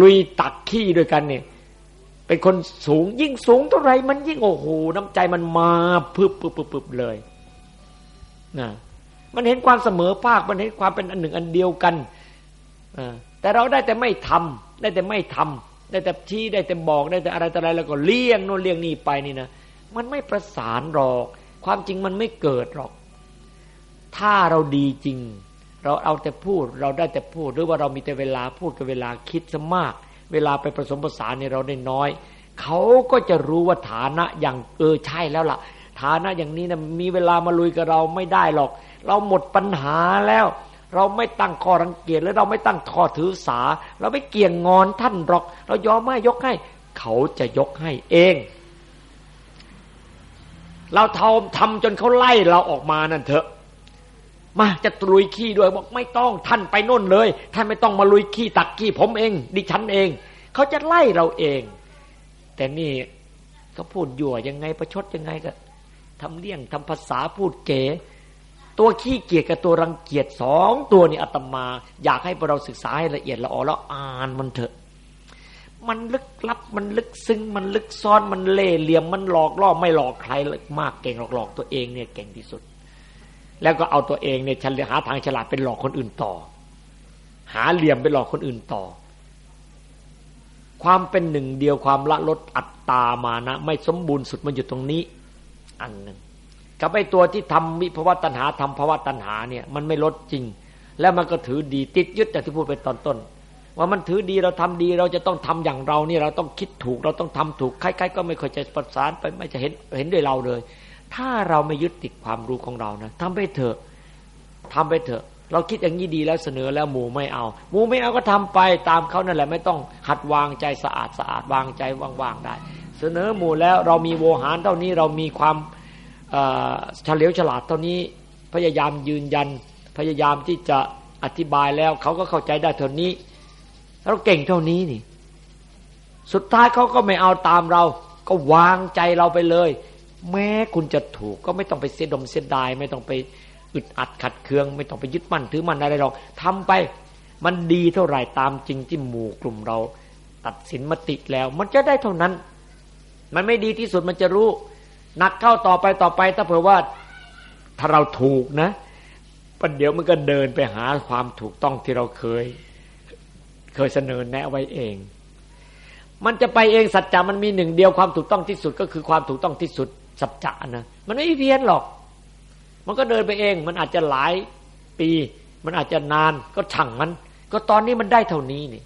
ลุยตักขี้ด้วยกันเนี่ย เป็นคนสูงยิ่งสูงเท่าไรมันยิ่งโอ้โหน้ำใจมันมาพึบพึบพึบพึบเลยนะมันเห็นความเสมอภาคมันเห็นความเป็นอันหนึ่งอันเดียวกันอแต่เราได้แต่ไม่ทำได้แต่ไม่ทำได้แต่ชี้ได้แต่บอกได้แต่อะไรแต่อะไรแล้วก็เลี่ยงโน่นเลี่ยงนี่ไปนี่นะมันไม่ประสานหรอก ความจริงมันไม่เกิดหรอก ถ้าเราดีจริง เราเอาแต่พูด เราได้แต่พูดหรือว่าเรามีแต่เวลาพูดกับเวลาคิดซะมาก เวลาไปผสมผสานในเราได้น้อย เขาก็จะรู้ว่าฐานะอย่างเออใช่แล้วล่ะ ฐานะอย่างนี้นะมีเวลามาลุยกับเราไม่ได้หรอก เราหมดปัญหาแล้ว เราไม่ตั้งข้อรังเกียจและเราไม่ตั้งข้อถือสา เราไม่เกี่ยงงอนท่านหรอก เรายอมไม่ยกให้ เขาจะยกให้เอง เราทำทำจนเขาไล่เราออกมานั่นเถอะ มาจะลุยขี้ด้วยบอกไม่ต้องท่านไปน่นเลย ท่านไม่ต้องมาลุยขี้ตักขี้ผมเอง ดิฉันเอง เขาจะไล่เราเอง แต่นี่เขาพูดยั่วยังไงประชดยังไงก็ทำเลี่ยงทำภาษาพูดเก๋ตัวขี้เกียจกับตัวรังเกียจสองตัวนี่อาตมา อยากให้พวกเราศึกษาให้ละเอียดละออแล้วอ่านมันเถอะ มันลึกลับมันลึกซึ้งมันลึกซ้อนมันเล่เหลี่ยมมันหลอกล่อไม่หลอกใครมากเก่งหลอกหลอกตัวเองเนี่ยเก่งที่สุด แล้วก็เอาตัวเองเนี่ยฉลหาทางฉลาดเป็นหลอกคนอื่นต่อ หาเหลี่ยมไปหลอกคนอื่นต่อ ความเป็นหนึ่งเดียวความละลดอัตตามานะ ไม่สมบูรณ์สุดมันอยู่ตรงนี้ อันหนึ่งกับไอตัวที่ทำวิภวตัณหาทำภาวะตัณหาเนี่ย มันไม่ลดจริง แล้วมันก็ถือดีติดยึดแต่ที่พูดไปตอนต้น ว่ามันถือดีเราทำดีเราจะต้องทำอย่างเรานี่เราต้องคิดถูก เราต้องทำถูกใครๆก็ไม่ค่อยจะประสานไปไม่จะเห็นเห็นด้วยเราเลย ถ้าเราไม่ยึดติดความรู้ของเรานะทำไปเถอะทำไปเถอะ เราคิดอย่างนี้ดีแล้วเสนอแล้วหมูไม่เอา หมูไม่เอาก็ทำไปตามเขานั่นแหละไม่ต้องหัดวางใจสะอาดสะอาดวางใจว่างๆได้ เสนอหมูแล้วเรามีโวหารเท่านี้เรามีความเฉลียวฉลาดเท่านี้พยายามยืนยัน พยายามที่จะอธิบายแล้วเขาก็เข้าใจได้เท่านี้เราเก่งเท่านี้นี่ สุดท้ายเขาก็ไม่เอาตามเรา ก็วางใจเราไปเลย แม้คุณจะถูกก็ไม่ต้องไปเสียดมเสียดาย ไม่ต้องไปอึดอัดขัดเคือง ไม่ต้องไปยึดมั่นถือมั่นอะไรหรอกทำไป มันดีเท่าไหร่ตามจริงที่หมู่กลุ่มเรา ตัดสินมติแล้ว มันจะได้เท่านั้น มันไม่ดีที่สุดมันจะรู้หนักเข้าต่อไปต่อไป ถ้าเผื่อว่าถ้าเราถูกนะประเดี๋ยวมันก็เดินไปหาความถูกต้องที่เราเคย เคยเสนอแนะไว้เอง มันจะไปเองสัจจะมันมีหนึ่งเดียวความถูกต้องที่สุดก็คือความถูกต้องที่สุด สัจจะนะมันไม่เพี้ยนหรอก มันก็เดินไปเอง มันอาจจะหลายปี มันอาจจะนานก็ช่างมัน ก็ตอนนี้มันได้เท่านี้นี่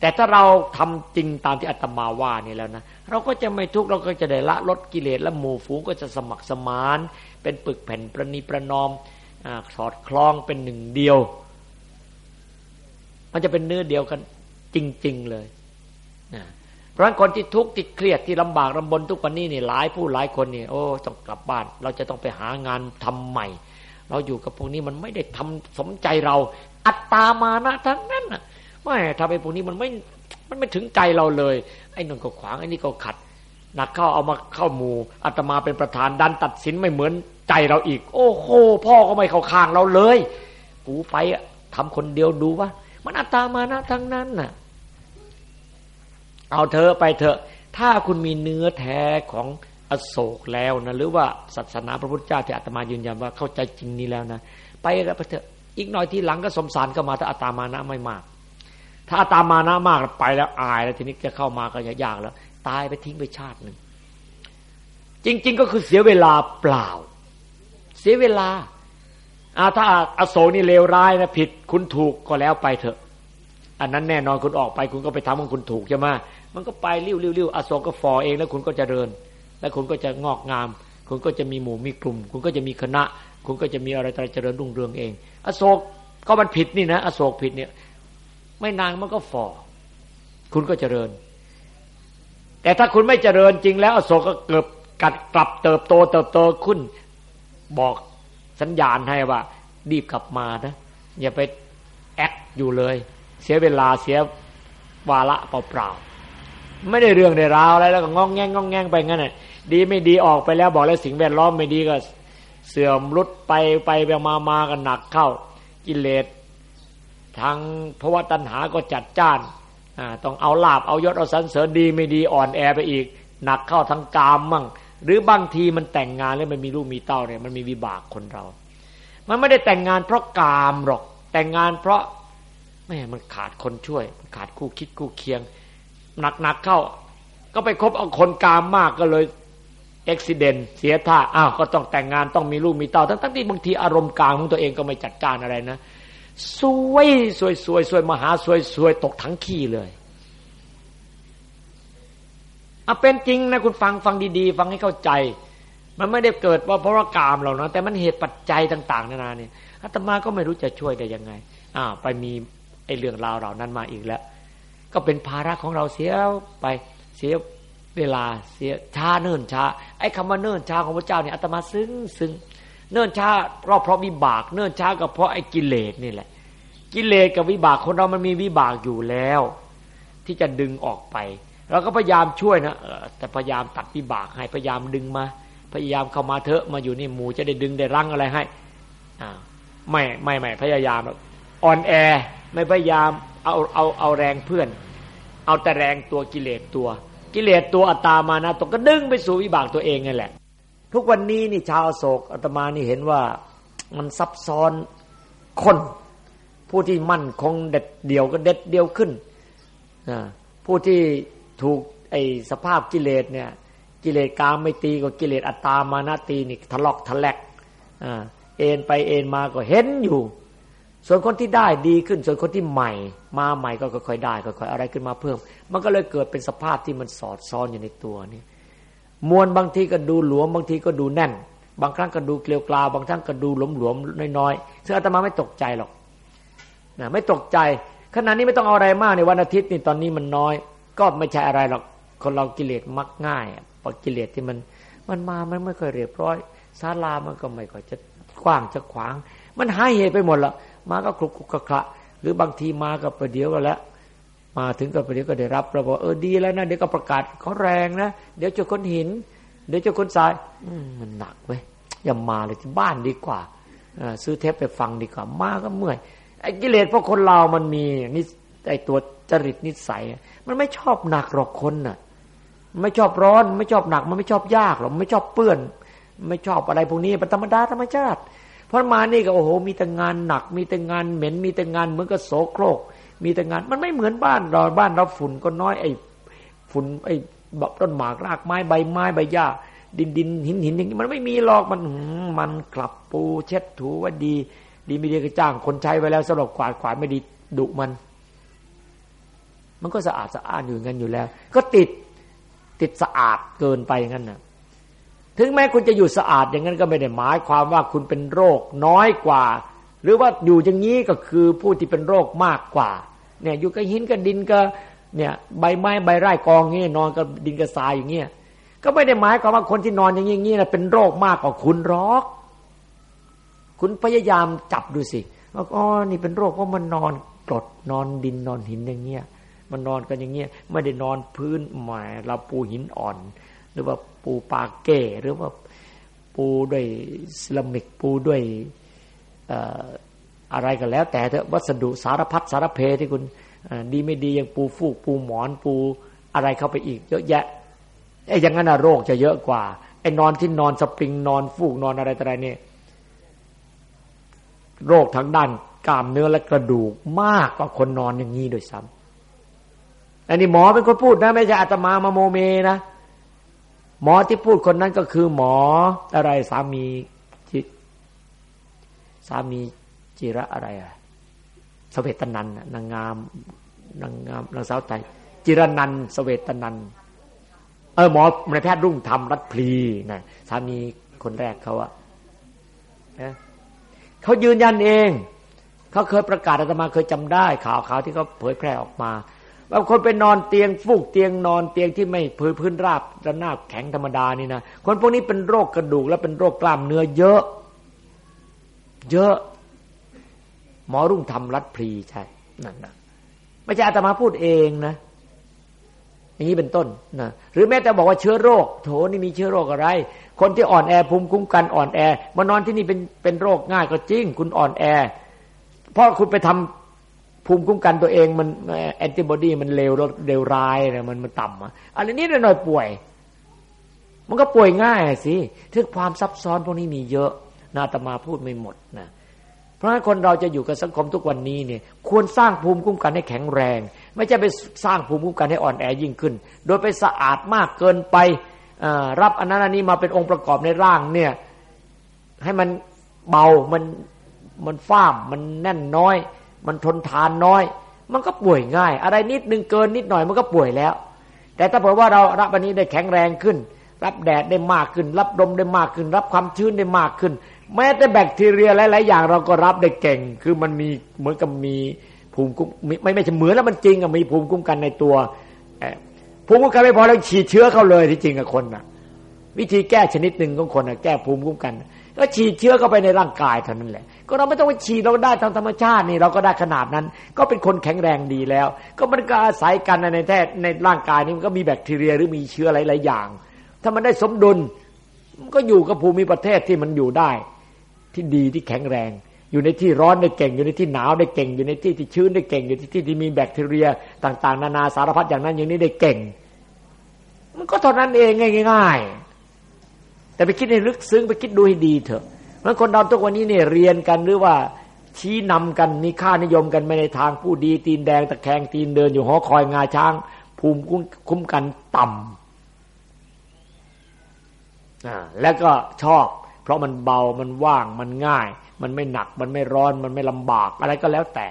แต่ถ้าเราทำจริงตามที่อาตมาว่านี่แล้วนะเราก็จะไม่ทุกข์เราก็จะได้ละลดกิเลสและหมู่ฝูงก็จะสมัครสมาน เป็นปึกแผ่นประนีประนอมอสอดคล้องเป็นหนึ่งเดียว มันจะเป็นเนื้อเดียวกันจริง ๆเลยนะ ราะฉะนั้นคนที่ทุกข์ที่เครียดที่ลำบากลำบนทุกวันนี้นี่หลายผู้หลายคนนี่โอ้ต้องกลับบ้าน เราจะต้องไปหางานทำใหม่ เราอยู่กับพวกนี้มันไม่ได้ทำสมใจเรา อัตตามานะทั้งนั้นน่ะไม่ทำไอ้พวกนี้มันไม่มันไม่ถึงใจเราเลย ไอ้นั่นก็ขวางไอ้นี่ก็ขัดหนักเข้าเอามาเข้าหมู่อาตมาเป็นประธานดันตัดสินไม่เหมือนใจเราอีก โอ้โหพ่อก็ไม่เข้าข้างเราเลย กูไปทำคนเดียวดูว่า มันอัตตามานะทั้งนั้นน่ะ เอาเธอไปเถอะ ถ้าคุณมีเนื้อแท้ของอโศกแล้วนะหรือว่าศาสนาพระพุทธเจ้าที่อาตมายืนยันว่าเข้าใจจริงนี้แล้วนะไปแล้วไปเถอะอีกหน่อยที่หลังก็สมสารก็มาถ้าอัตามานะไม่มาก ถ้าอัตามานะมากไปแล้วอายแล้วทีนี้จะเข้ามาก็ยากแล้ว ตายไปทิ้งไปชาติหนึ่งจริง ๆ ก็คือเสียเวลาเปล่า เสียเวลาอาถ้าอโศกนี่เลวร้ายนะผิด คุณถูกก็แล้วไปเถอะ อันนั้นแน่นอนคุณออกไป คุณก็ไปทำของคุณถูกใช่ไหม มันก็ไปริ้วริ้วริ้วอโศกก็ฟอเองแล้วคุณก็จเจริญ แล้วคุณก็จะงอกงาม คุณก็จะมีหมู่มีกลุ่ม คุณก็จะมีคณะ คุณก็จะมีอะไรต่เจริญรุ่งเรืองเอง อโศกก็มันผิดนี่นะ อโศกผิดเนี่ย ไม่นานมันก็ฟอคุณก็เจริญ แต่ถ้าคุณไม่เจริญจริงแล้ว อโศกก็เกิดกัดกลับเติบโต เติบโตขึ้น บอกสัญญาณให้ว่ารีบกลับมานะอย่าไปแอคอยู่เลย เสียเวลาเสียวาระเปล่าๆ ไม่ได้เรื่องได้ราวอะไรแล้วก็งองแงงงองแงงไปงั้นน่ะดีไม่ดีออกไปแล้วบอกแล้วสิ่งแวดล้อมไม่ดีก็ เสื่อมรุดไปไปไปมามากันหนักเข้า กิเลสทางเพราะว่าตัณหาก็จัดจ้านต้องเอาลาบเอายศเอาสันเสริญดีไม่ดีอ่อนแอไปอีก หนักเข้าทั้งกามมั่ง หรือบางทีมันแต่งงานแล้วมันมีลูกมีเต้าเนี่ยมันมีวิบากคนเรา มันไม่ได้แต่งงานเพราะกามหรอกแต่งงานเพราะแม่มันขาดคนช่วย ขาดคู่คิดคู่เคียง หนักๆเข้า ก็ไปคบเอาคนกามมากก็เลยอุบิเหตุเสียท่าอ้าวก็ต้องแต่งงานต้องมีลูกมีเต้าทั้งๆที่บางทีอารมณ์กลางของตัวเองก็ไม่จัดการอะไรนะซวยซวยซวยซวยมหาซวยซวยตกทั้งขี้เลยอาเป็นจริงนะคุณฟังฟังดีๆ ฟังให้เข้าใจ มันไม่ได้เกิดว่าเพราะว่ากามเรานะแต่มันเหตุปัจจัยต่าง ๆ นานาเนี่ยอาตมาก็ไม่รู้จะช่วยได้ยังไงอ้าวไปมีไอ้เรื่องราวเหล่านั้นมาอีกแล้ว ก็เป็นภาระของเราเสียไปเสียเวลาเสียช้าเนิ่นช้า ไอ้คำว่าเนิ่นช้าของพระเจ้าเนี่ยอาตมาซึ้งซึ้งเนิ่นช้าเพราะเพราะวิบาก เนิ่นช้าก็เพราะไอ้กิเลสนี่แหละ กิเลสกับวิบากคนเรามันมีวิบากอยู่แล้ว ที่จะดึงออกไปเราก็พยายามช่วยนะแต่พยายามตัดวิบากให้พยายามดึงมา พยายามเข้ามาเถอะมาอยู่นี่หมูจะได้ดึงได้รั้งอะไรให้อ่าไม่ไม่ไม่พยายามอ่อนแอไม่พยายาม เอาเอาเอาแรงเพื่อน เอาแต่แรงตัวกิเลสตัว กิเลสตัวอัตตามานะตกก็ดึงไปสู่วิบากตัวเองนั่นแหละ ทุกวันนี้นี่ชาวโศกอาตมานี่เห็นว่ามันซับซ้อนคนผู้ที่มั่นคงเด็ดเดียวก็เด็ดเดียวขึ้นผู้ที่ถูกไอสภาพกิเลสเนี่ย กิเลสกามไม่ตีก็กิเลสอัตตามานะตีนี่ทะลอกทะแลกเอ็นไปเอ็นมาก็เห็นอยู่ ส่วนคนที่ได้ดีขึ้น ส่วนคนที่ใหม่ มาใหม่ก็ค่อยๆได้ค่อยๆอะไรขึ้นมาเพิ่ม มันก็เลยเกิดเป็นสภาพที่มันสอดซ้อนอยู่ในตัวนี่มวลบางทีก็ดูหลวมบางทีก็ดูแน่น บางครั้งก็ดูเกลียวกลาวบางครั้งก็ดูหลวมหลวมน้อยๆซึ่งอาตมาไม่ตกใจหรอกนะไม่ตกใจขณะนี้ไม่ต้องเอาอะไรมากในวันอาทิตย์นี่ตอนนี้มันน้อย ก็ไม่ใช่อะไรหรอกคนเรากิเลสมักง่ายพอกิเลสที่มันมันมามันไม่ค่อยเรียบร้อยศาลามันก็ไม่ค่อยจะกว้างจะขวาง มันหายเหตุไปหมดละ มาก็คลุกคลุกคละ หรือบางทีมากับประเดี๋ยวก็แล้ว มาถึงกับประเดี๋ยวก็ได้รับเราบอกเออดีแล้วนะเดี๋ยวก็ประกาศเขาแรงนะเดี๋ยวจะคนหิน เดี๋ยวจะคนทรายมันหนักเว้ยอย่ามาเลยที่บ้านดีกว่าซื้อเทปไปฟังดีกว่า มาก็เมื่อยไอ้กิเลสพวกคนเรามันมีนี่ไอ้ตัวจริตนิสัย มันไม่ชอบหนักหรอกคนน่ะไม่ชอบร้อน ไม่ชอบหนัก มันไม่ชอบยากหรอกไม่ชอบเปื้อน ไม่ชอบอะไรพวกนี้เป็นธรรมดาธรรมชาติ พราะมานี่ก็โอ้โห มีแต่งานหนัก มีแต่งานเหม็น มีแต่งานเหมือนกับโสโครก มีแต่งาน มันไม่เหมือนบ้านเราบ้านเราฝุ่นก็น้อยไอ้ฝุ่นไอ้บบต้นหมากรากไม้ใบไม้ใบหญ้าดินดินหินหินอย่างนี้มันไม่มีหรอกมันมันกลับปูเช็ดถูว่าดี ดีไม่ดีก็จ้างคนใช้ไว้แล้วสำหรับขวาดขวาดไม่ดีดุมัน มันก็สะอาดสะอาดอยู่งั้นอยู่แล้ว ก็ติดติดสะอาดเกินไปงั้นนะ ถึงแม้คุณจะอยู่สะอาดอย่างนั้นก็ไม่ได้หมายความว่าคุณเป็นโรคน้อยกว่า หรือว่าอยู่อย่างนี้ก็คือผู้ที่เป็นโรคมากกว่า เนี่ยอยู่กับหินกับดินกับเนี่ยใบไม้ใบไร่กองเงี้นอนกับดินกับทรายอย่างเงี้ยก็ไม่ได้หมายความว่าคนที่นอนอย่างนี้นะเป็นโรคมากกว่าคุณหรอก คุณพยายามจับดูสิว่าอ๋อนี่เป็นโรคเพราะมันนอนกรดนอนดินนอนหินอย่างเงี้ยมันนอนกันอย่างเงี้ยไม่ได้นอนพื้นหมายเราปูหินอ่อน หรือว่า ปูปาเก้หรือว่าปูด้วยเซรามิกปูด้วยอะไรก็แล้ว แต่เถอะวัสดุสารพัดสารเพที่คุณดีไม่ดียังปูฟูกปูหมอนปูอะไรเข้าไปอีก เยอะแยะไอ้อย่างนั้นโรคจะเยอะกว่าไอ้นอนที่นอนสปริงนอนฟูกนอนอะไรต่ออะไรเนี่ยโรคทางด้านกล้ามเนื้อและกระดูกมากกว่าคนนอนอย่างนี้โดยซ้ำอันนี้หมอเป็นคนพูดนะ ไม่ใช่อาตมามาโมเมนะ หมอที่พูดคนนั้นก็คือหมออะไรสามีจิสามีจิระอะไรอะสเวตนันนางงามนางงามนางสาวไทยจิรนันสเวตนันเออหมอในแพทย์รุ่งธรรมรัตพลีนะสามีคนแรกเขาอะเขายืนยันเอง เขาเคยประกาศอาตมาเคยจำได้ ข่าวข่าวที่เขาเผยแพร่ออกมา บางคนไปนอนเตียงฟูกเตียงนอนเตียงที่ไม่พื้นพื้นราบระนาบแข็งธรรมดานี่นะคนพวกนี้เป็นโรคกระดูกและเป็นโรคกล้ามเนื้อเยอะ เยอะ หมอรุ่งทำรัดพรีใช่นั่นนะไม่ใช่อาตมาพูดเองนะอย่างนี้เป็นต้นนะหรือแม้แต่บอกว่าเชื้อโรค โถนี่มีเชื้อโรคอะไร คนที่อ่อนแอภูมิคุ้มกันอ่อนแอมานอนที่นี่เป็นเป็นโรคง่ายก็จริง คุณอ่อนแอเพราะคุณไปทำ ภูมิคุ้มกันตัวเองมันแอนติบอดีมันเร็วเร็วร้ายนะมันมันต่ำอะอะไรนี้หน่อยป่วย มันก็ป่วยง่ายสิถึงความซับซ้อนพวกนี้มีเยอะนาตมาพูดไม่หมดนะเพราะฉะนั้นคนเราจะอยู่กับสังคมทุกวันนี้เนี่ย ควรสร้างภูมิคุ้มกันให้แข็งแรง ไม่ใช่ไปสร้างภูมิคุ้มกันให้อ่อนแอยิ่งขึ้น โดยไปสะอาดมากเกินไปรับอันนั้นอันนี้มาเป็นองค์ประกอบในร่างเนี่ยให้มันเบามันมันฟ้ามมันแน่นน้อย มันทนทานน้อย มันก็ป่วยง่าย อะไรนิดนึงเกินนิดหน่อยมันก็ป่วยแล้ว แต่ถ้าเผื่อว่าเรารับอันนี้ได้แข็งแรงขึ้น รับแดดได้มากขึ้น รับลมได้มากขึ้น รับความชื้นได้มากขึ้น แม้แต่แบคทีเรียหลาย ๆ อย่างเราก็รับได้เก่ง คือมันมีเหมือนกับมีภูมิคุ้มไม่ไม่ใช่เหมือนแล้วมันจริงอะมีภูมิคุ้มกันในตัวภูมิคุ้มกันไม่พอแล้วฉีดเชื้อเข้าเลยที่จริงกับคนอะวิธีแก้ชนิดหนึ่งของคนอะแก้ภูมิคุ้มกันก็ฉีดเชื้อเข้าไปในร่างกายเท่านั้นแหละ ก็เราไม่ต้องไปฉีดเราได้ทางธรรมชาตินี่เราก็ได้ขนาดนั้น ก็เป็นคนแข็งแรงดีแล้ว ก็มันก็อาศัยกันในแท้ในร่างกายนี้มันก็มีแบคทีเรียหรือมีเชื้อหลายๆอย่าง ถ้ามันได้สมดุลมันก็อยู่กับภูมิประเทศที่มันอยู่ได้ ที่ดีที่แข็งแรง อยู่ในที่ร้อนได้เก่ง อยู่ในที่หนาวได้เก่ง อยู่ในที่ที่ชื้นได้เก่ง อยู่ในที่ที่มีแบคทีเรียต่าง ๆ นานาสารพัดอย่างนั้นอย่างนี้ได้เก่ง มันก็เท่านั้นเองง่ายๆแต่ไปคิดในลึกซึ้งไปคิดดูให้ดีเถอะ บางคนเราทุกวันนี้เนี่ยเรียนกันหรือว่าชี้นำกันมีค่านิยมกันไม่ในทางผู้ดี ตีนแดงตะแคงตีนเดินอยู่หอคอยงาช้าง ภูมิคุ้มกันต่ำแล้วก็ชอบ เพราะมันเบามันว่างมันง่าย มันไม่หนักมันไม่ร้อนมันไม่ลำบากอะไรก็แล้วแต่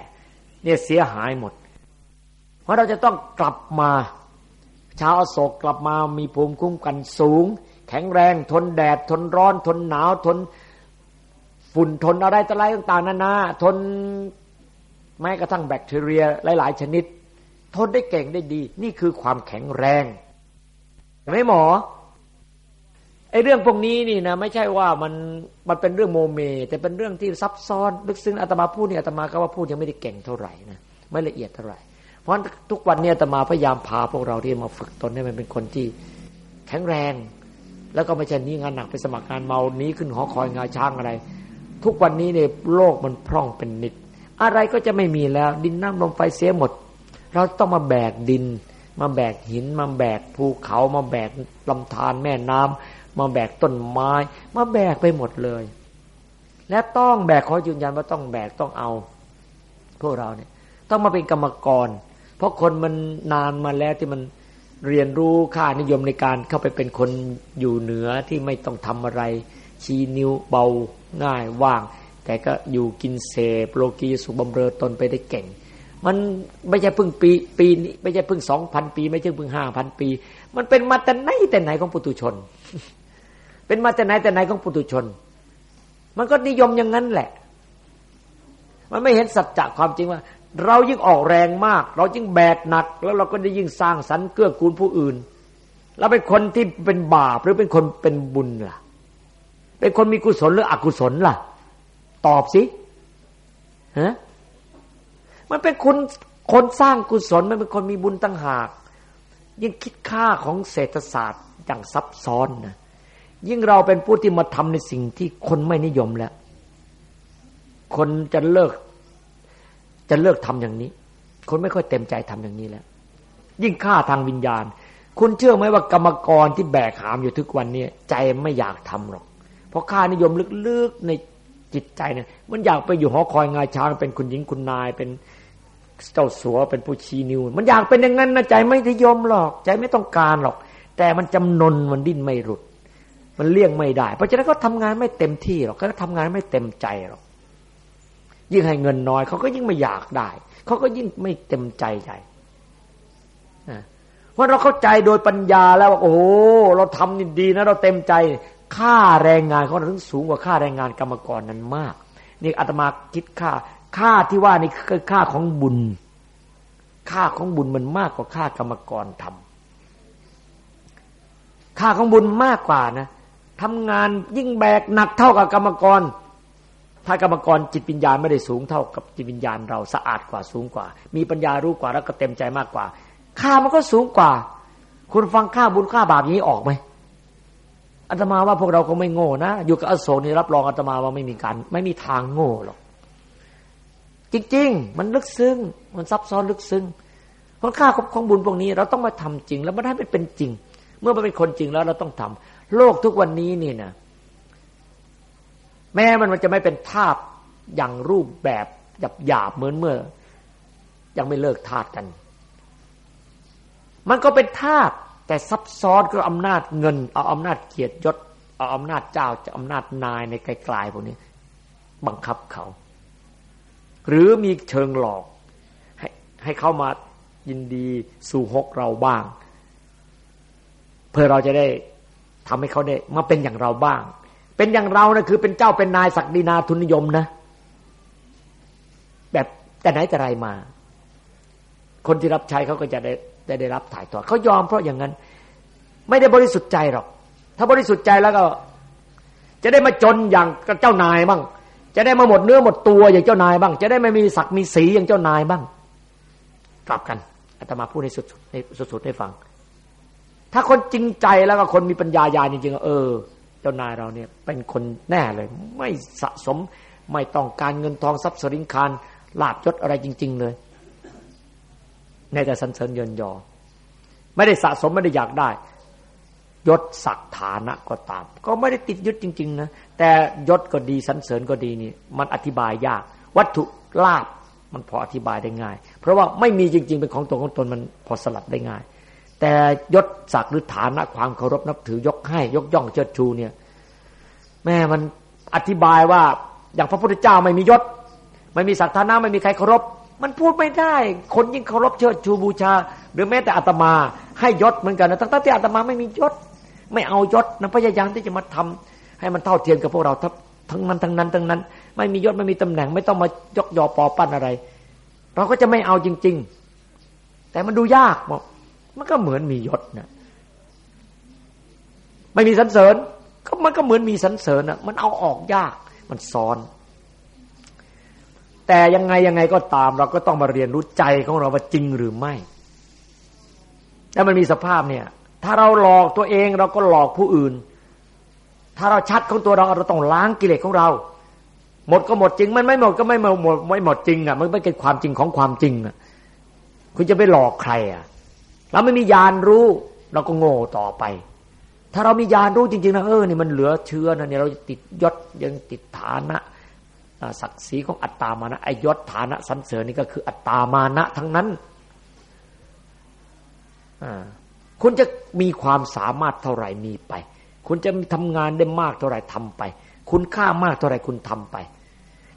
เนี่ยเสียหายหมด เพราะเราจะต้องกลับมาชาวอโศกกลับมามีภูมิคุ้มกันสูง แข็งแรงทนแดดทนร้อนทนหนาวทน ฝุ่นทนอะไรต่ออะไรต่างๆนานาทนแม้กระทั่งแบคทีเรียหลาย ๆ ชนิด ทนได้เก่งได้ดี นี่คือความแข็งแรงไม่ไหมหมอไอ้เรื่องพวกนี้นี่นะไม่ใช่ว่ามันมันเป็นเรื่องโมเม แต่เป็นเรื่องที่ซับซ้อนลึกซึ้งอาตมาพูดเนี่ยอาตมาก็ว่าพูดยังไม่ได้เก่งเท่าไหร่นะไม่ละเอียดเท่าไหร่ เพราะทุกวันนี้อาตมาพยายามพาพวกเราที่มาฝึกตนให้มันเป็นคนที่แข็งแรง แล้วก็ไม่ใช่นี้งานหนักไปสมัครงานเมานี้ขึ้นหอคอยงาช้างอะไร ทุกวันนี้เนี่ยโลกมันพร่องเป็นนิด อะไรก็จะไม่มีแล้ว ดินน้ำลมไฟเสียหมด เราต้องมาแบกดิน มาแบกหิน มาแบกภูเขา มาแบกลำธารแม่น้ำมาแบกต้นไม้ มาแบกไปหมดเลย และต้องแบกขอยืนยันว่าต้องแบกต้องเอา พวกเราเนี่ยต้องมาเป็นกรรมกร เพราะคนมันนานมาแล้วที่มันเรียนรู้ค่านิยมในการเข้าไปเป็นคนอยู่เหนือที่ไม่ต้องทำอะไรชี้นิ้วเบา ง่ายว่าง แต่ก็อยู่กินเสพโลกีสุบำเรอตนไปได้เก่ง มันไม่ใช่พึ่งปีปีนี้ไม่ใช่พึ่งสองพันปี ไม่ใช่พึ่งห้าพันปี มันเป็นมาแต่ไหนแต่ไหนของปุตุชน เป็นมาแต่ไหนแต่ไหนของปุตุชน มันก็นิยมอย่างนั้นแหละ มันไม่เห็นสัจจะความจริงว่า เรายิ่งออกแรงมาก เรายิ่งแบกหนัก แล้วเราก็ได้ยิ่งสร้างสรรค์เกื้อกูลผู้อื่นเราเป็นคนที่เป็นบาปหรือเป็นคนเป็นบุญล่ะ เป็นคนมีกุศลหรืออกุศลล่ะ ตอบสิฮะมันเป็นคนคนสร้างกุศลมันเป็นคนมีบุญตั้งหาก ยิ่งคิดค่าของเศรษฐศาสตร์อย่างซับซ้อนนะยิ่งเราเป็นผู้ที่มาทำในสิ่งที่คนไม่นิยมแล้ว คนจะเลิก จะเลิกทำอย่างนี้ คนไม่ค่อยเต็มใจทำอย่างนี้แล้ว ยิ่งค่าทางวิญญาณ คุณเชื่อไหมว่ากรรมกรที่แบกหามอยู่ทุกวันนี้ใจไม่อยากทำหรอก เพราะค่านิยมลึกๆในจิตใจเนี่ยมันอยากไปอยู่หอคอยงาช้างเป็นคุณหญิงคุณนายเป็นเจ้าสัวเป็นผู้ชีนิวมันอยากเป็นอย่างนั้นนะใจไม่นิยมหรอก ใจไม่ต้องการหรอก แต่มันจำนนมันดิ้นไม่หลุด มันเลี่ยงไม่ได้ เพราะฉะนั้นก็ทำงานไม่เต็มที่หรอกก็ทำงานไม่เต็มใจหรอกยิ่งให้เงินน้อยเขาก็ยิ่งไม่อยากได้เขาก็ยิ่งไม่เต็มใจใจเพราะเราเข้าใจโดยปัญญาแล้วว่าโอ้เราทำนี่ดีนะ เราเต็มใจ ค่าแรงงานเขาถึงสูงกว่าค่าแรงงานกรรมกรนั้นมาก นี่อาตมาคิดค่า ค่าที่ว่านี่คือค่าของบุญ ค่าของบุญมันมากกว่าค่ากรรมกรทำค่าของบุญมากกว่านะทำงานยิ่งแบกหนักเท่ากับกรรมกร ถ้ากรรมกรจิตวิญญาณไม่ได้สูงเท่ากับจิตวิญญาณเราสะอาดกว่าสูงกว่า มีปัญญารู้กว่าแล้วก็เต็มใจมากกว่า ค่ามันก็สูงกว่า คุณฟังค่าบุญค่าบาปนี้ออกไหม อาตมาว่าพวกเราคงไม่โง่นะอยู่กับอโศกนี่รับรองอาตมาว่าไม่มีการ ไม่มีทางโง่หรอกจริงๆ มันลึกซึ้งมันซับซ้อนลึกซึ้งเพราะค่าของบุญพวกนี้ เราต้องมาทำจริง แล้วมันให้มันเป็นจริง เมื่อมันเป็นคนจริงแล้วเราต้องทำโลกทุกวันนี้นี่นะแม้มันจะไม่เป็นธาตุอย่างรูปแบบหยาบหยาบเหมือนเมื่อ ยังไม่เลิกธาตกัน มันก็เป็นธาตุ แต่ซับซ้อนก็อำนาจเงิน เอาอำนาจเกียรติยศ เอาอำนาจเจ้าจะอำนาจนายในไกลๆพวกนี้ บังคับเขา หรือมีเชิงหลอกให้ให้เข้ามายินดีสู่หกเราบ้าง เพื่อเราจะได้ทำให้เขาได้มาเป็นอย่างเราบ้าง เป็นอย่างเรานะคือเป็นเจ้าเป็นนายศักดินาทุนนิยมนะ แบบแต่ไหนแต่ไรมา คนที่รับใช้เขาก็จะได้ ได้ได้รับถ่ายทอดเขายอมเพราะอย่างนั้น ไม่ได้บริสุทธิ์ใจหรอก ถ้าบริสุทธิ์ใจแล้วก็ จะได้มาจนอย่างเจ้านายบ้าง จะได้มาหมดเนื้อหมดตัวอย่างเจ้านายบ้าง จะได้ไม่มีศักดิ์มีสีอย่างเจ้านายบ้าง กลับกันอาตมาพูดให้สุดในสุดๆให้ฟัง ถ้าคนจริงใจแล้วก็คนมีปัญญาญาจริงๆเออ เจ้านายเราเนี่ย เป็นคนแน่เลย ไม่สะสมไม่ต้องการเงินทองทรัพย์สินคารลาบยศอะไรจริง ๆ เลย ในแต่สันเสริญเยินยอ ไม่ได้สะสมไม่ได้อยากได้ ยศศักฐานะก็ตาม ก็ไม่ได้ติดยึดจริง ๆ นะ แต่ยศก็ดีสันเสริญก็ดีนี่ มันอธิบายยาก วัตถุลาบมันพออธิบายได้ง่าย เพราะว่าไม่มีจริง ๆ เป็นของตัวของตนมันพอสลับได้ง่าย แต่ยศศักดิ์หรือฐานะความเคารพนับถือยกให้ยกย่องเชิดชูเนี่ย แม่มันอธิบายว่าอย่างพระพุทธเจ้าไม่มียศ ไม่มีศักดิ์ฐานะไม่มีใครเคารพ มันพูดไม่ได้ คนยิ่งเคารพเชิดชูบูชา หรือแม้แต่อาตมา ให้ยศเหมือนกันนะตั้งแต่อาตมาไม่มียศ ไม่เอายศนะพยายามที่จะมาทำให้มันเท่าเทียมกับพวกเราทั้งมันทั้งนั้นทั้งนั้น ไม่มียศไม่มีตำแหน่ง ไม่ต้องมายกยอปอปั้นอะไร เราก็จะไม่เอาจริง ๆ แต่มันดูยากมันก็เหมือนมียศนะไม่มีสันเสริญก็มันก็เหมือนมีสันเสริญนะมันเอาออกยาก มันซ้อน แต่ยังไงยังไงก็ตาม เราก็ต้องมาเรียนรู้ใจของเราว่าจริงหรือไม่แล้วมันมีสภาพเนี่ย ถ้าเราหลอกตัวเองเราก็หลอกผู้อื่น ถ้าเราชัดของตัวเราเราต้องล้างกิเลสของเรา หมดก็หมดจริง มันไม่หมดก็ไม่หมดไม่หมดจริงอะ มันไม่เป็นความจริงของความจริงอะคุณจะไปหลอกใครอะเราไม่มียานรู้ เราก็โง่ต่อไป ถ้าเรามียานรู้จริงๆนะเออนี่มันเหลือเชื้อนะเนี่ยเราติดยศยังติดฐานะ ศักดิ์ศรีของอัตตามานะไอยศฐานะสันเสริญนี่ก็คืออัตตามานะทั้งนั้นคุณจะมีความสามารถเท่าไหร่มีไป คุณจะทำงานได้มากเท่าไหร่ทำไป คุณค่ามากเท่าไหร่คุณทำไป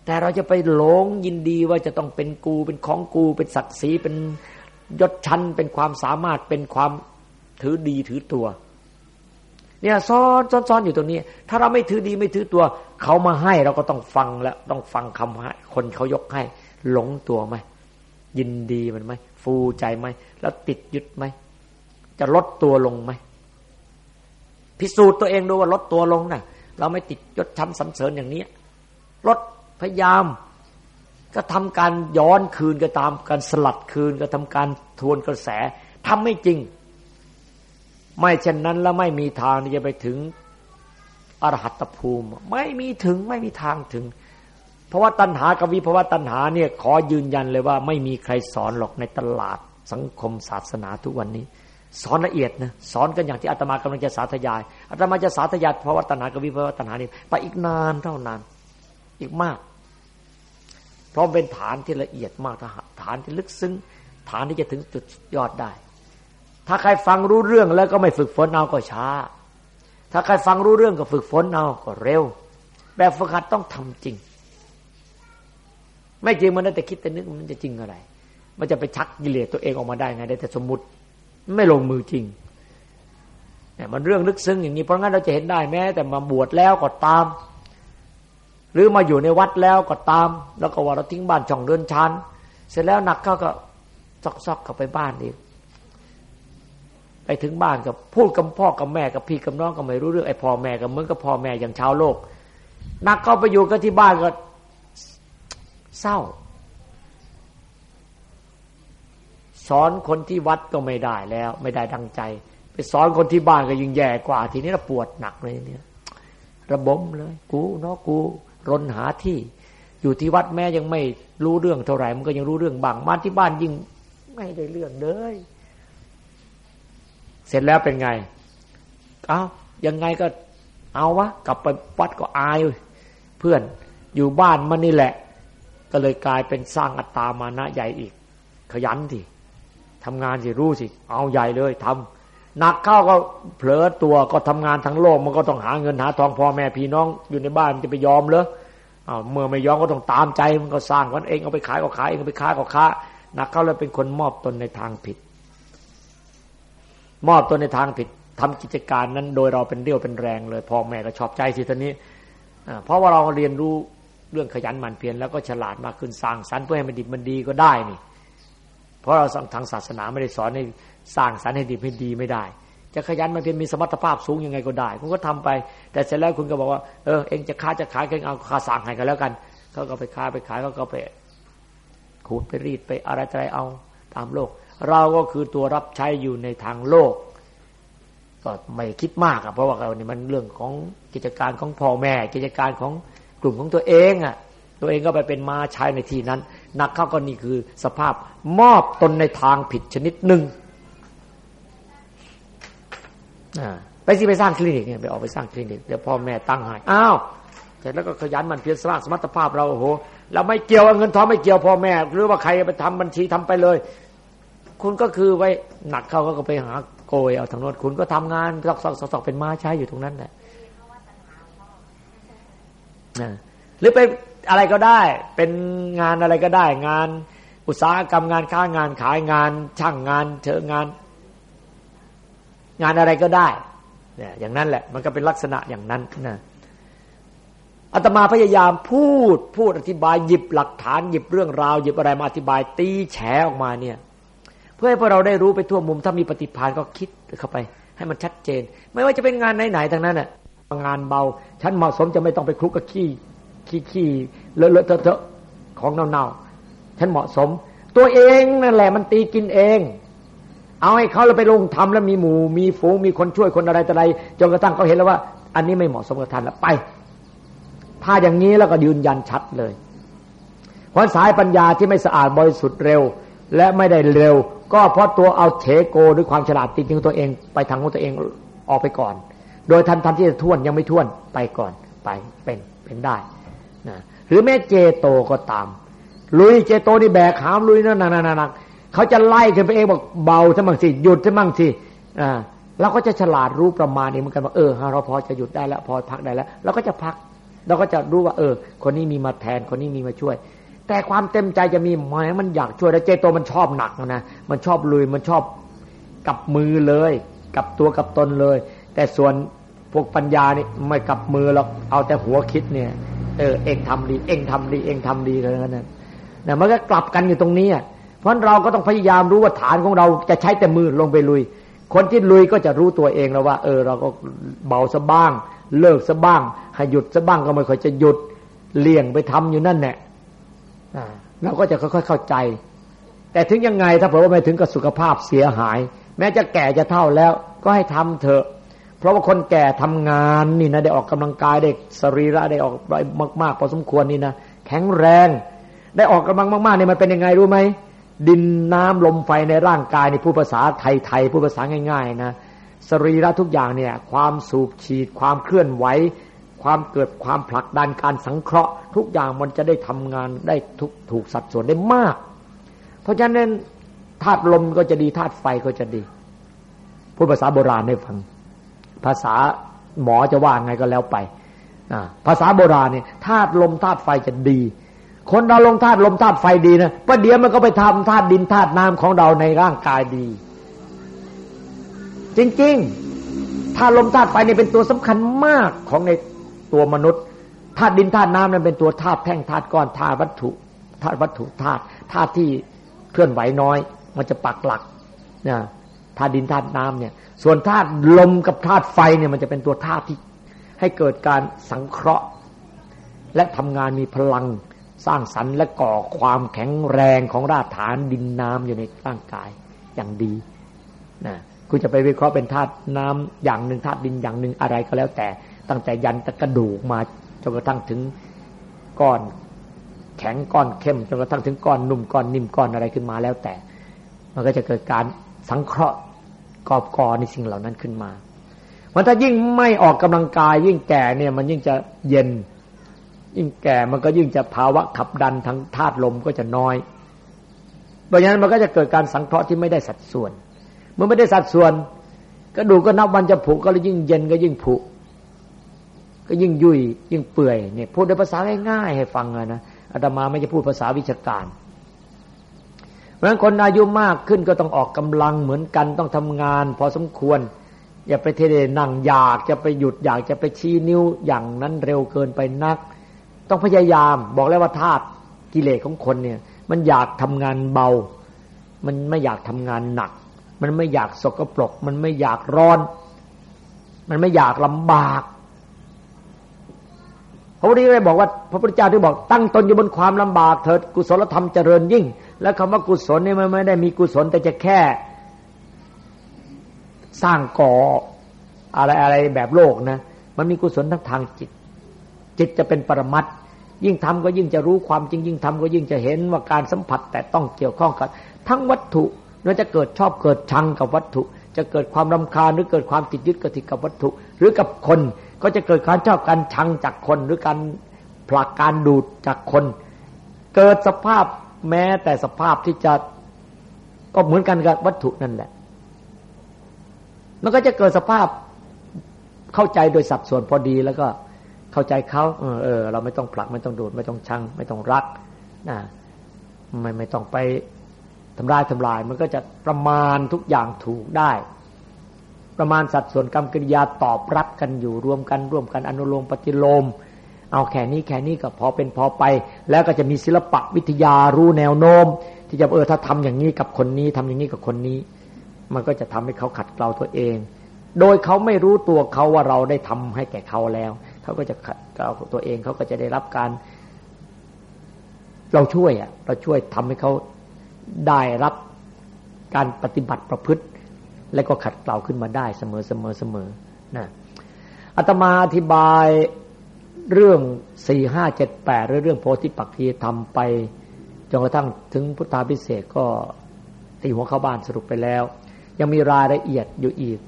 แต่เราจะไปหลงยินดีว่าจะต้องเป็นกู เป็นของกู เป็นศักดิ์ศรีเป็นยศชั้น เป็นความสามารถเป็นความถือดีถือตัว เนี่ยซ้อนซ้อนซ้อนอยู่ตรงนี้ ถ้าเราไม่ถือดีไม่ถือตัว เขามาให้เราก็ต้องฟังแล้วต้องฟังคำให้คนเขายกให้ หลงตัวไหมยินดีมันไหมฟูใจไหมแล้วติดยึดไหมจะลดตัวลงไหมพิสูจน์ตัวเองดูว่าลดตัวลงนะเราไม่ติดยศชั้นสันเสริญอย่างนี้ลดพยายาม ก็ทำการย้อนคืนก็ตามการสลัดคืนก็ทำการทวนกระแสทำไม่จริง ไม่เช่นนั้นแล้วไม่มีทางที่จะไปถึงอรหัตภูมิ ไม่มีถึงไม่มีทางถึง เพราะว่าตัณหากับวิภาวะตัณหาเนี่ยขอยืนยันเลยว่า ไม่มีใครสอนหรอกในตลาดสังคมศาสนาทุกวันนี้ สอนละเอียดนะสอนกันอย่างที่อาตมากำลังจะสาธยายอาตมาจะสาธยายเพราะว่าตัณหากับวิภาวะตัณหานี่ไปอีกนานเท่านานอีกมาก เพราะเป็นฐานที่ละเอียดมากฐานที่ลึกซึ้งฐานที่จะถึงจุดยอดได้ ถ้าใครฟังรู้เรื่องแล้วก็ไม่ฝึกฝนเอาก็ช้า ถ้าใครฟังรู้เรื่องก็ฝึกฝนเอาก็เร็ว แบบฝึกหัดต้องทำจริง ไม่จริงมันได้แต่คิดแต่นึกมันจะจริงอะไร มันจะไปชักกิเลสตัวเองออกมาได้ไงได้แต่สมมติไม่ลงมือจริงเนี่ยมันเรื่องลึกซึ้งอย่างนี้เพราะงั้นเราจะเห็นได้แม้ แต่มาบวชแล้วก็ตาม หรือมาอยู่ในวัดแล้วก็ตาม แล้วก็ว่าเราทิ้งบ้านช่องเดินชันเสร็จแล้วหนักเข้าก็ซอกๆกลับไปบ้านอีก ไปถึงบ้านกับพูดกับพ่อกับแม่กับพี่กับน้องก็ไม่รู้เรื่องไอ้พ่อแม่กับเหมือนกับพ่อแม่อย่างชาวโลก นักเข้าไปอยู่ก็ที่บ้านก็เศร้า สอนคนที่วัดก็ไม่ได้แล้ว ไม่ได้ดังใจ ไปสอนคนที่บ้านก็ยิ่งแย่กว่า ทีนี้เราปวดหนักเลยเนี่ยระบมเลย กูเนาะกูรนหาที่ อยู่ที่วัดแม่ยังไม่รู้เรื่องเท่าไหร่มันก็ยังรู้เรื่องบางมาที่บ้านยิ่งไม่ได้เรื่องเลย เสร็จแล้วเป็นไง เอายังไงก็เอาวะ กลับไปวัดก็อายเพื่อนอยู่บ้านมันนี่แหละ ก็เลยกลายเป็นสร้างอัตตามานะใหญ่อีก ขยันทีทำงานสิรู้สิ เอาใหญ่เลยทำหนักเข้าก็เผลอตัวก็ทำงานทั้งโลก มันก็ต้องหาเงินหาทองพ่อแม่พี่น้องอยู่ในบ้านจะไปยอมเหรอเมื่อไม่ยอมก็ต้องตามใจมันก็สร้างกันเองเอาไปขายก็ขายเองเอาไปค้าก็ค้าหนักเข้าแล้วเป็นคนมอบตนในทางผิด มอบตัวในทางผิดทำกิจการนั้น โดยเราเป็นเรี่ยวเป็นแรงเลยพ่อแม่ก็ชอบใจสิท่านี้เพราะว่าเราเรียนรู้เรื่องขยันหมั่นเพียรแล้วก็ฉลาดมากขึ้นสร้างสรรค์เพื่อให้มันดีมันดีก็ได้นี่ เพราะเราทางศาสนาไม่ได้สอนให้สร้างสรรค์ให้ดีให้ดีไม่ได้ จะขยันมาเพียรมีสมรรถภาพสูงยังไงก็ได้ คุณก็ทำไป แต่เสร็จแล้วคุณก็บอกว่าเออเองจะค้าจะขายก็เอาค่าสั่งให้กันแล้วกันเขาก็ไปค้าไปขายเขาก็ไปขูดไปรีดไปอะไรอะไรเอาตามโลก เราก็คือตัวรับใช้อยู่ในทางโลก ก็ไม่คิดมากอะเพราะว่าเรานี่มันเรื่องของกิจการของพ่อแม่ กิจการของกลุ่มของตัวเองอะตัวเองก็ไปเป็นมาใช้ในที่นั้นหนักเข้าก็นี่คือสภาพมอบตนในทางผิดชนิดหนึ่งไปสิไปสร้างคลินิกเนี่ยไปออกไปสร้างคลินิกเดี๋ยวพ่อแม่ตั้งให้อ้าวเสร็จแล้วก็ขยันมันเพียรสร้างสมรรถภาพเราโอ้โหเราไม่เกี่ยวเงินทองไม่เกี่ยวพ่อแม่ หรือว่าใครไปทำบัญชีทำไปเลย คุณก็คือไว้หนักเข้าก็ไปหาโกยเอาทางโน้นคุณก็ทำงานสอกสอกสอกเป็นม้าใช้อยู่ตรงนั้นแหละหรือเป็นอะไรก็ได้ เป็นงานอะไรก็ได้ งานอุตสาหกรรมงานค้างานขายงาน ช่างงานเชิงงาน งานอะไรก็ได้เนี่ยอย่างนั้นแหละ มันก็เป็นลักษณะอย่างนั้นนะอาตมาพยายามพูดพูดอธิบายหยิบหลักฐานหยิบเรื่องราว หยิบอะไรมาอธิบายตีแฉออกมาเนี่ย พื่อให้พวกเราได้รู้ไปทั่วมุมถ้ามีปฏิภาณก็คิดเข้าไป ให้มันชัดเจน ไม่ว่าจะเป็นงานไหนๆทั้งนั้นน่ะงานเบา ฉันเหมาะสมจะไม่ต้องไปคลุกกับขี้ขี้ขี้เลอะเลอะเทอะของเน่าๆฉันเหมาะสม ตัวเองนั่นแหละมันตีกินเอง เอาให้เขาเราไปลงทำแล้วมีหมู่ มีฝูงมีคนช่วยคนอะไรแต่ไรจนกระทั่งเขาเห็นแล้วว่า อันนี้ไม่เหมาะสมกับท่านแล้วไป ถ้าอย่างนี้แล้วก็ยืนยันชัดเลยเพราะสายปัญญาที่ไม่สะอาดบริสุทธิ์เร็ว และไม่ได้เร็ว ก็เพราะตัวเอาเทโกด้วยความฉลาดติดของตัวเองไปทางของตัวเองออกไปก่อน โดยทันทันที่จะท่วนยังไม่ท่วนไปก่อนไปเป็นเป็นได้นะหรือแม้เจโตก็ตาม ลุยเจโตนี่แบกขามลุยนั่นนั่นนั่นเขาจะไล่ขึ้นไปเองบอกเบาซะมั่งสิหยุดซะมั่งสิอ่าเราก็จะฉลาดรู้ประมาณนี้เหมือนกันว่าเออเราพอจะหยุดได้แล้วพอพักได้แล้วเราก็จะพัก เราก็จะรู้ว่า เออ คนนี้มีมาแทนคนนี้มีมาช่วย แต่ความเต็มใจจะมีหมายมันอยากช่วยแล้วเจโตมันชอบหนักนะมันชอบลุยมันชอบกับมือเลย กับตัวกับตนเลย แต่ส่วนพวกปัญญานี่ไม่กับมือหรอกเอาแต่หัวคิดเนี่ย เออเองทำดี เองทำดี เองทำดีเลยนั้นนะมันก็กลับกันอยู่ตรงนี้เพราะเราก็ต้องพยายามรู้ว่าฐานของเราจะใช้แต่มือลงไปลุย คนที่ลุยก็จะรู้ตัวเองแล้วว่า เออ เราก็เบาซะบ้าง เลิกซะบ้างให้หยุดซะบ้างก็ไม่ค่อยจะหยุดเลี่ยงไปทำอยู่นั่นแหละ เราก็จะค่อยๆเข้าใจ แต่ถึงยังไงถ้าเผื่อว่าไม่ถึงกับสุขภาพเสียหาย แม้จะแก่จะเท่าแล้ว ก็ให้ทำเถอะ เพราะว่าคนแก่ทำงานนี่นะได้ออกกำลังกายได้สรีระได้ออกมากๆพอสมควรนี่นะแข็งแรง ได้ออกกำลังมากๆนี่มันเป็นยังไงรู้ไหมดินน้ำลมไฟในร่างกายในผู้ภาษาไทยๆผู้ภาษาง่าย ๆ นะสรีระทุกอย่างเนี่ย ความสูบฉีดความเคลื่อนไหว ความเกิดความผลักดันการสังเคราะห์ ทุกอย่างมันจะได้ทำงานได้ทุกถูกสัดส่วนได้มาก เพราะฉะนั้นธาตุลมก็จะดีธาตุไฟก็จะดีพูดภาษาโบราณให้ฟัง ภาษาหมอจะว่าไงก็แล้วไปภาษาโบราณเนี่ยธาตุลมธาตุไฟจะดี คนเราลงธาตุลมธาตุไฟดีนะประเดี๋ยวมันก็ไปทำธาตุดินธาตุน้ำของเราในร่างกายดี จริงๆธาตุลมธาตุไฟเนี่ยเป็นตัวสำคัญมากของใน ตัวมนุษย์ธาตุดินธาตุน้ำนั้นเป็นตัวธาตุแท่งธาตุก้อนธาตุวัตถุธาตุวัตถุธาตุธาตุที่เคลื่อนไหวน้อย มันจะปักหลักนะธาตุดินธาตุน้ำเนี่ย ส่วนธาตุลมกับธาตุไฟเนี่ยมันจะเป็นตัวธาตุที่ให้เกิดการสังเคราะห์ และทำงานมีพลังสร้างสรรค์และก่อความแข็งแรงของรากฐานดินน้ำอยู่ในร่างกายอย่างดีนะคุณจะไปวิเคราะห์เป็นธาตุน้ำอย่างหนึ่งธาตุดินอย่างหนึ่งอะไรก็แล้วแต่ ตั้งแต่ยันตะกระดูกมาจนกระทั่งถึงก้อนแข็งก้อนเข้มจนกระทั่งถึงก้อนนุ่มก้อนนิ่มก้อนอะไรขึ้นมาแล้วแต่ มันก็จะเกิดการสังเคราะห์กอบกอในสิ่งเหล่านั้นขึ้นมามันถ้ายิ่งไม่ออกกำลังกาย ยิ่งแก่เนี่ยมันยิ่งจะเย็น ยิ่งแก่มันก็ยิ่งจะภาวะขับดันทั้งธาตุลมก็จะน้อยเพราะฉะนั้นมันก็จะเกิดการสังเคราะห์ที่ไม่ได้สัดส่วน เมื่อไม่ได้สัดส่วนกระดูกก็นับวันจะผุก็เลยยิ่งเย็นก็ยิ่งผุ ก็ยิ่งยุ่ยยิ่งเปื่อยเนี่ยพูดในภาษาง่ายๆให้ฟังนะอาตมาไม่จะพูดภาษาวิชาการเพราะฉะนั้นคนอายุมากขึ้นก็ต้องออกกำลังเหมือนกันต้องทำงาน พอสมควร อย่าไปเทเดนั่งอยากจะไปหยุดอยากจะไปชี้นิ้วอย่างนั้นเร็วเกินไปนัก ต้องพยายามบอกแล้วว่าธาตุกิเลสของคนเนี่ย มันอยากทำงานเบา มันไม่อยากทำงานหนัก มันไม่อยากสกปรก มันไม่อยากร้อน มันไม่อยากลำบาก ระพุทธเจ้าบอกว่าพระพุทธเจ้าที่บอกตั้งตนอยู่บนความลำบากเถิดกุศลธรรมเจริญยิ่ง และคำว่ากุศลนี่มันไม่ได้มีกุศลแต่จะแค่ สร้างก่ออะไรอะไรแบบโลกนะมันมีกุศลทั้งทางจิต จิตจะเป็นปรมัตยิ่งทำก็ยิ่งจะรู้ความจริง ยิ่งทำก็ยิ่งจะเห็นว่าการสัมผัสแต่ต้องเกี่ยวข้องกับ ทั้งวัตถุมันจะเกิดชอบเกิดชังกับวัตถุ จะเกิดความรำคาญหรือเกิดความติดยึดกติกับวัตถุ หรือกับคน ก็จะเกิดการชอบการชังจากคนหรือการผลักการดูดจากคน เกิดสภาพแม้แต่สภาพที่จะก็เหมือนกันกับวัตถุนั่นแหละ มันก็จะเกิดสภาพเข้าใจโดยสัดส่วนพอดีแล้วก็เข้าใจเขาเออเออเราไม่ต้องผลักไม่ต้องดูด ไม่ต้องชัง ไม่ต้องรักนะไม่ไม่ต้องไปทำลายทำลาย มันก็จะประมาณทุกอย่างถูกได้ ประมาณสัดส่วนกรรมกิริยาตอบรับกันอยู่รวมกันร่วมกันอนุโลมปฏิโลม เอาแค่นี้แค่นี้ก็พอเป็นพอไป แล้วก็จะมีศิลปะวิทยารู้แนวโน้ม ที่จะเออถ้าทำอย่างนี้กับคนนี้ทำอย่างนี้กับคนนี้ มันก็จะทำให้เขาขัดเกลาตัวเอง โดยเขาไม่รู้ตัวเขาว่าเราได้ทำให้แก่เขาแล้ว เขาก็จะขัดเกลาตัวเองเขาก็จะได้รับการ เราช่วยอะเราช่วยทำให้เขาได้รับการปฏิบัติประพฤติ และก็ขัดเกลาขึ้นมาได้เสมอเสมอเสมอนะอาตมาอธิบายเรื่องสี่ห้าเจ็ดแปดเรื่องโพธิปักขีทำไปจนกระทั่งถึงพุทธาพิเศษก็ตีหัวเข้าบ้านสรุปไปแล้ว ยังมีรายละเอียดอยู่อีก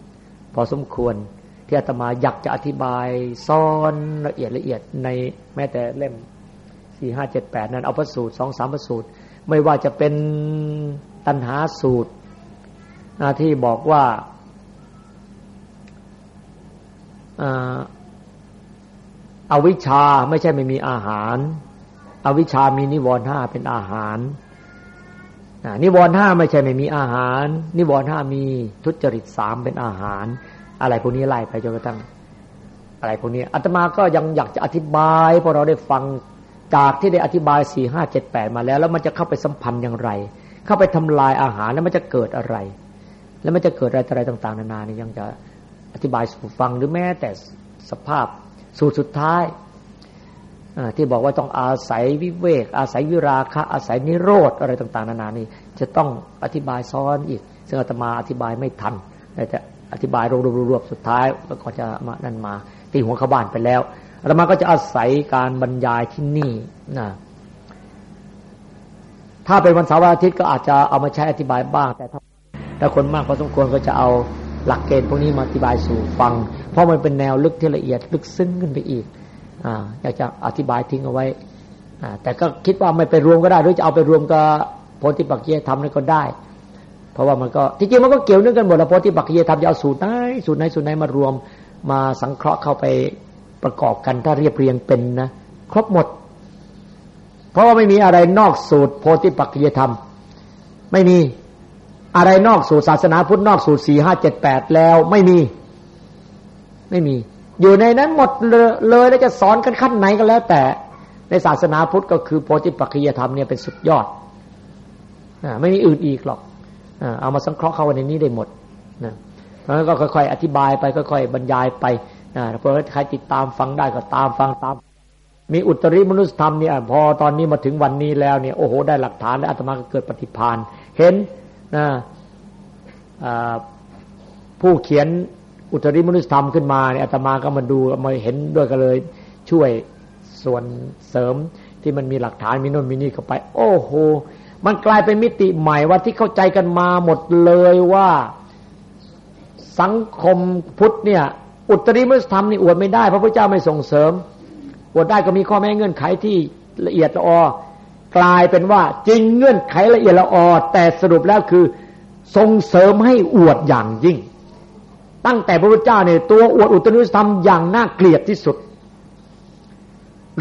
พอสมควรที่อาตมาอยากจะอธิบายซ้อนละเอียดละเอียดในแม้แต่เล่มสี่ห้าเจ็ดแปดนั้นเอาพระสูตรสองสามพระสูตร ไม่ว่าจะเป็นตัณหาสูตร ที่บอกว่าอาวิชชาไม่ใช่ไม่มีอาหาร อวิชชามีนิวรณ์ห้าเป็นอาหารนิวรณ์ห้าไม่ใช่ไม่มีอาหาร นิวรณ์ห้ามีทุจริตสามเป็นอาหาร อะไรพวกนี้ไล่ไปจนกระทั่งอะไรพวกนี้อาตมาก็ยังอยากจะอธิบายพอเราได้ฟังจากที่ได้อธิบายสี่ห้าเจ็ดแปดมาแล้ว แล้วมันจะเข้าไปสัมพันธ์อย่างไร เข้าไปทำลายอาหารแล้วมันจะเกิดอะไร แล้วมันจะเกิดอะไรอะไรต่าง ๆ นานานี่ยังจะอธิบายสู่ฟังหรือแม้แต่สภาพสูตรสุดท้ายที่บอกว่าต้องอาศัยวิเวก อาศัยวิราคะ อาศัยนิโรธอะไรต่าง ๆ นานานี่จะต้องอธิบายซ้อนอีก ซึ่งอาตมาอธิบายไม่ทันแต่จะอธิบายรวบๆสุดท้ายแล้วก็จะมานั่นมา ตีหัวเข้าบ้านไปแล้วอาตมาก็จะอาศัยการบรรยายที่นี่นะถ้าเป็นวันเสาร์วันอาทิตย์ก็อาจจะเอามาใช้อธิบายบ้างแต่ถ้า ถ้าคนมากพอสมควรก็จะเอาหลักเกณฑ์พวกนี้มาอธิบายสู่ฟัง เพราะมันเป็นแนวลึกที่ละเอียดลึกซึ้งขึ้นไปอีกออยากจะอธิบายทิ้งเอาไว้แต่ก็คิดว่าไม่ไปรวมก็ได้หรือจะเอาไปรวมกับโพธิปักเยธรรมนี่ก็ได้ เพราะว่ามันก็ที่จริงมันก็เกี่ยวเนื่องกันหมดแล้วโพธิปักเยธรรมจะเอาสูตรไหนสูตรไหนสูตรไหนมารวมมาสังเคราะห์เข้าไปประกอบกันถ้าเรียบเรียงเป็นนะครบหมด เพราะว่าไม่มีอะไรนอกสูตรโพธิปักจยธรรม ไม่มี อะไรนอกสูตรศาสนาพุทธนอกสูตรสี่ห้าเจ็ดแปดแล้วไม่มี ไม่มี อยู่ในนั้นหมดเลยแล้วจะสอนกันขั้นไหนก็แล้ว แต่ ในศาสนาพุทธก็คือโพธิปักจยธรรมเนี่ยเป็นสุดยอดไม่มีอื่นอีกหรอกเอามาสังเคราะห์เข้าในนี้ได้หมดนะเพราะฉะนั้นก็ค่อย ๆ อธิบายไปค่อยๆบรรยายไปนะเพราะใครติดตามฟังได้ก็ตามฟังตาม มีอุตริมนุสธรรมเนี่ยพอตอนนี้มาถึงวันนี้แล้วเนี่ยโอ้โหได้หลักฐานแล้วอาตมาก็เกิดปฏิพานเห็น นะผู้เขียนอุตริมนุสธรรมขึ้นมาเนี่ยอาตมาก็มาดูมาเห็นด้วยกันเลย ช่วยส่วนเสริมที่มันมีหลักฐานมีน่นมีนี่เข้าไป โอ้โหมันกลายเป็นมิติใหม่ว่าที่เข้าใจกันมาหมดเลยว่าสังคมพุทธเนี่ย อุตริมนุสธรรมนี่อวดไม่ได้ พระพุทธเจ้าไม่ส่งเสริมอวดได้ก็มีข้อแม้เงื่อนไขที่ละเอียดละออ กลายเป็นว่าจริงเงื่อนไขละเอียดละออแต่สรุปแล้วคือส่งเสริมให้อวดอย่างยิ่ง ตั้งแต่พระพุทธเจ้าเนี่ยตัวอวดอุตริมุสธรรมอย่างน่าเกลียดที่สุด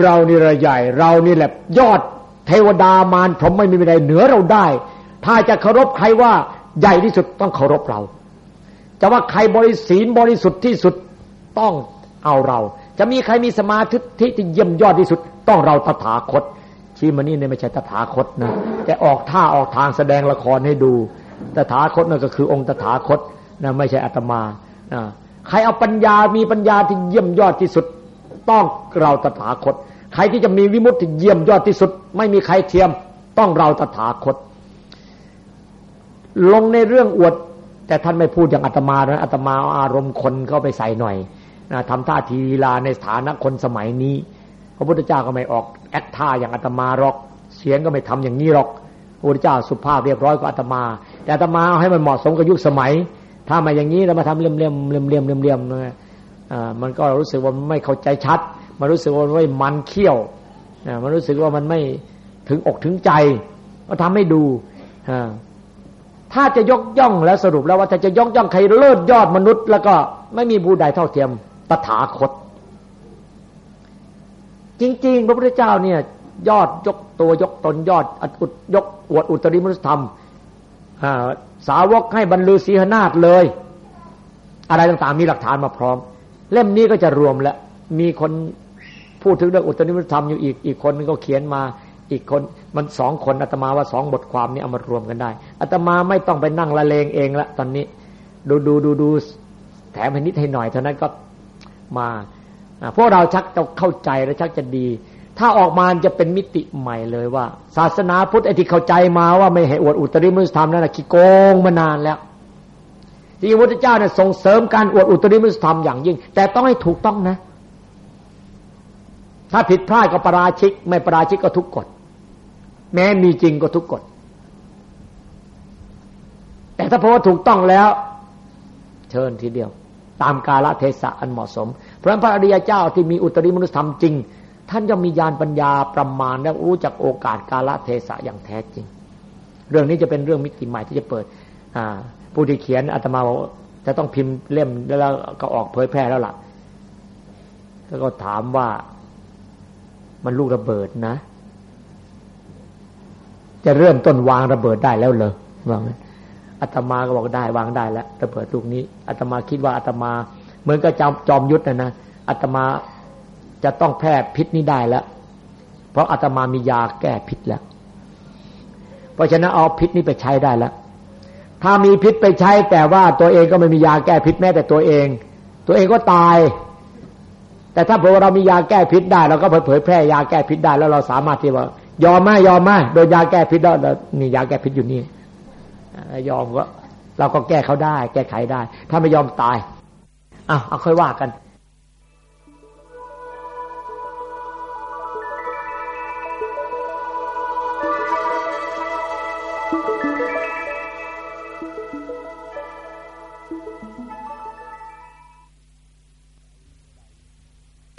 เรานี่ระใหญ่ เรานี่แหละยอดเทวดามารผมไม่มีอะไรเหนือเราได้ ถ้าจะเคารพใครว่าใหญ่ที่สุดต้องเคารพเราจะว่าใครบริสีนบริสุทธิ์ที่สุดต้องเอาเรา จะมีใครมีสมาธิที่เยี่ยมยอดที่สุด ต้องเราตถาคต ชี้มานี่เนี่ยไม่ใช่ตถาคตนะแต่ออกท่าออกทางแสดงละครให้ดูตถาคตนั่นก็คือองค์ตถาคตนะไม่ใช่อาตมาใครเอาปัญญามีปัญญาที่เยี่ยมยอดที่สุด ต้องเราตถาคต ใครที่จะมีวิมุตติเยี่ยมยอดที่สุด ไม่มีใครเทียมต้องเราตถาคต ลงในเรื่องอวด แต่ท่านไม่พูดอย่างอาตมานะอาตมาอารมณ์คนเข้าไปใส่หน่อยนะทำท่าทีลีลาในฐานะคนสมัยนี้ พระพุทธเจ้าก็ไม่ออกแอคท่าอย่างอาตมาหรอก เสียงก็ไม่ทำอย่างนี้หรอกพระพุทธเจ้าสุภาพเรียบร้อยกว่าอาตมา แต่อาตมาให้มันเหมาะสมกับยุคสมัย ถ้ามาอย่างนี้เรามาทำเลี่ยมเลี่ยมเลี่ยมเลี่ยมเลี่ยมเลี่ยมอ่ามันก็รู้สึกว่าไม่เข้าใจชัด มันรู้สึกว่าไม่มันเขี้ยวมันรู้สึกว่ามันไม่ถึงอกถึงใจ ก็ทำให้ดูถ้าจะยกย่องแล้วสรุปแล้วว่าถ้าจะยกย่องใครเลิศยอดมนุษย์ แล้วก็ไม่มีผู้ใดเท่าเทียมตถาคต จริง ๆ พระพุทธเจ้าเนี่ย ยอดยกตัวยกตนยอดอุดยกอวดอุตริมนุษธรรมสาวกให้บรรลือศีหนาฏเลย อะไรต่างๆมีหลักฐานมาพร้อม เล่มนี้ก็จะรวมแล้วมีคนพูดถึงเรื่องอุตริมนุษธรรมอยู่อีกอีกคนนึงก็เขียนมาอีกคนมันสองคนอาตมาว่าสองบทความนี้เอามารวมกันได้อาตมาไม่ต้องไปนั่งละเลงเองละตอนนี้ ดูดูดูดูแถมให้นิดให้หน่อยเท่านั้นก็มา พวกเราชักจะเข้าใจและชักจะดี ถ้าออกมาจะเป็นมิติใหม่เลยว่า ศาสนาพุทธไอ้ที่เข้าใจมาว่าไม่ให้อวดอุตริมุสธรรมนั่นแหะขี้โกงมานานแล้วที่พระพุทธเจ้าเนี่ยส่งเสริมการอวดอุตริมุสธรรมอย่างยิ่ง แต่ต้องให้ถูกต้องนะ ถ้าผิดพลาดก็ประราชิก ไม่ประราชิกก็ทุกกฎแม้มีจริงก็ทุกกฎแต่ถ้าพอว่าถูกต้องแล้ว เชิญทีเดียว ตามกาลเทศะอันเหมาะสม เพราะพระอริยเจ้าที่มีอุตริมนุษยธรรมจริง ท่านย่อมมีญาณปัญญาประมาณและรู้จักโอกาสกาลเทศะอย่างแท้จริง เรื่องนี้จะเป็นเรื่องมิติใหม่ที่จะเปิดผู้ที่เขียนอาตมาบอกจะต้องพิมพ์เล่มแล้วก็ออกเผยแพร่แล้วล่ะแล้วก็ถามว่ามันลูกระเบิดนะ จะเริ่มต้นวางระเบิดได้แล้วเลยว่างั้นอาตมาก็บอกได้วางได้แล้วระเบิดลูกนี้อาตมาคิดว่าอาตมา เหมือนกับจอมจอมยุทธนะนะอาตมาจะต้องแพร่พิษนี้ได้แล้ว เพราะอาตมามียาแก้พิษแล้ว เพราะฉะนั้นเอาพิษนี้ไปใช้ได้แล้ว ถ้ามีพิษไปใช้ แต่ว่าตัวเองก็ไม่มียาแก้พิษแม้แต่ตัวเอง ตัวเองก็ตาย แต่ถ้าพอเรามียาแก้พิษได้เราก็เผยแพร่ยาแก้พิษได้ แล้วเราสามารถที่ว่ายอมไหมยอมไหมโดยยาแก้พิษแล้วนี่ยาแก้พิษอยู่นี่ยอมก็เราก็แก้เขาได้ แก้ไขได้ ถ้าไม่ยอมตาย อะเอาค่อยว่ากัน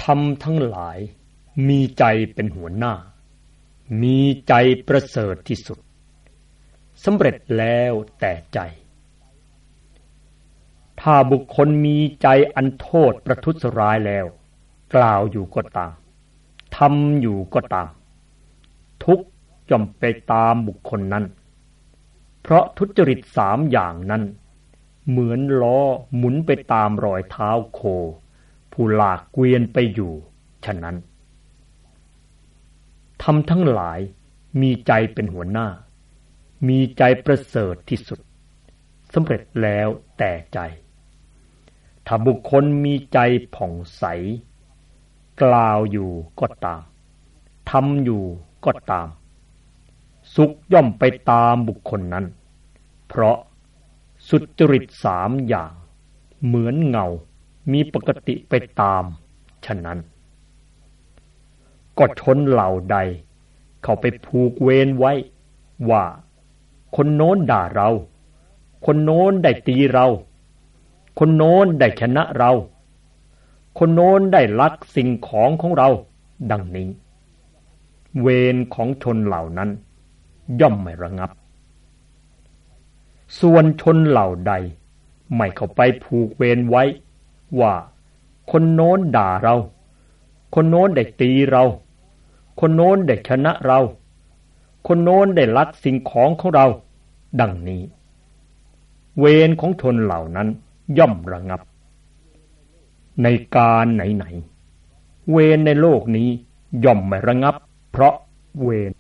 ทำทั้งหลายมีใจเป็นหัวหน้า มีใจประเสริฐที่สุดสำเร็จแล้วแต่ใจ ถ้าบุคคลมีใจอันโทษประทุษร้ายแล้ว กล่าวอยู่ก็ตามทำอยู่ก็ตาม ทุกจอมไปตามบุคคลนั้น เพราะทุจริตสามอย่างนั้น เหมือนล้อหมุนไปตามรอยเท้าโค ผู้หลากเกวียนไปอยู่ ฉะนั้นทำทั้งหลายมีใจเป็นหัวหน้า มีใจประเสริฐที่สุดสำเร็จแล้วแต่ใจ ถ้าบุคคลมีใจผ่องใส กล่าวอยู่ก็ตามทำอยู่ก็ตาม สุขย่อมไปตามบุคคลนั้น เพราะสุจริตสามอย่าง เหมือนเงา มีปกติไปตาม ฉะนั้น ก็ชนเหล่าใด เขาไปผูกเวรไว้ ว่า คนโน้นด่าเรา คนโน้นได้ตีเรา คนโน้นได้ชนะเรา คนโน้นได้ลักสิ่งของของเรา ดังนี้ เวรของชนเหล่านั้น ย่อมไม่ระงับ ส่วนชนเหล่าใด ไม่เข้าไปผูกเวรไว้ ว่า คนโน้นด่าเรา คนโน้นได้ตีเรา คนโน้นได้ชนะเรา คนโน้นได้ลักสิ่งของของเรา ดังนี้ เวรของชนเหล่านั้น ย่อมระงับ ในการไหนๆเวรในโลกนี้ย่อมไม่ระงับ เพราะเวร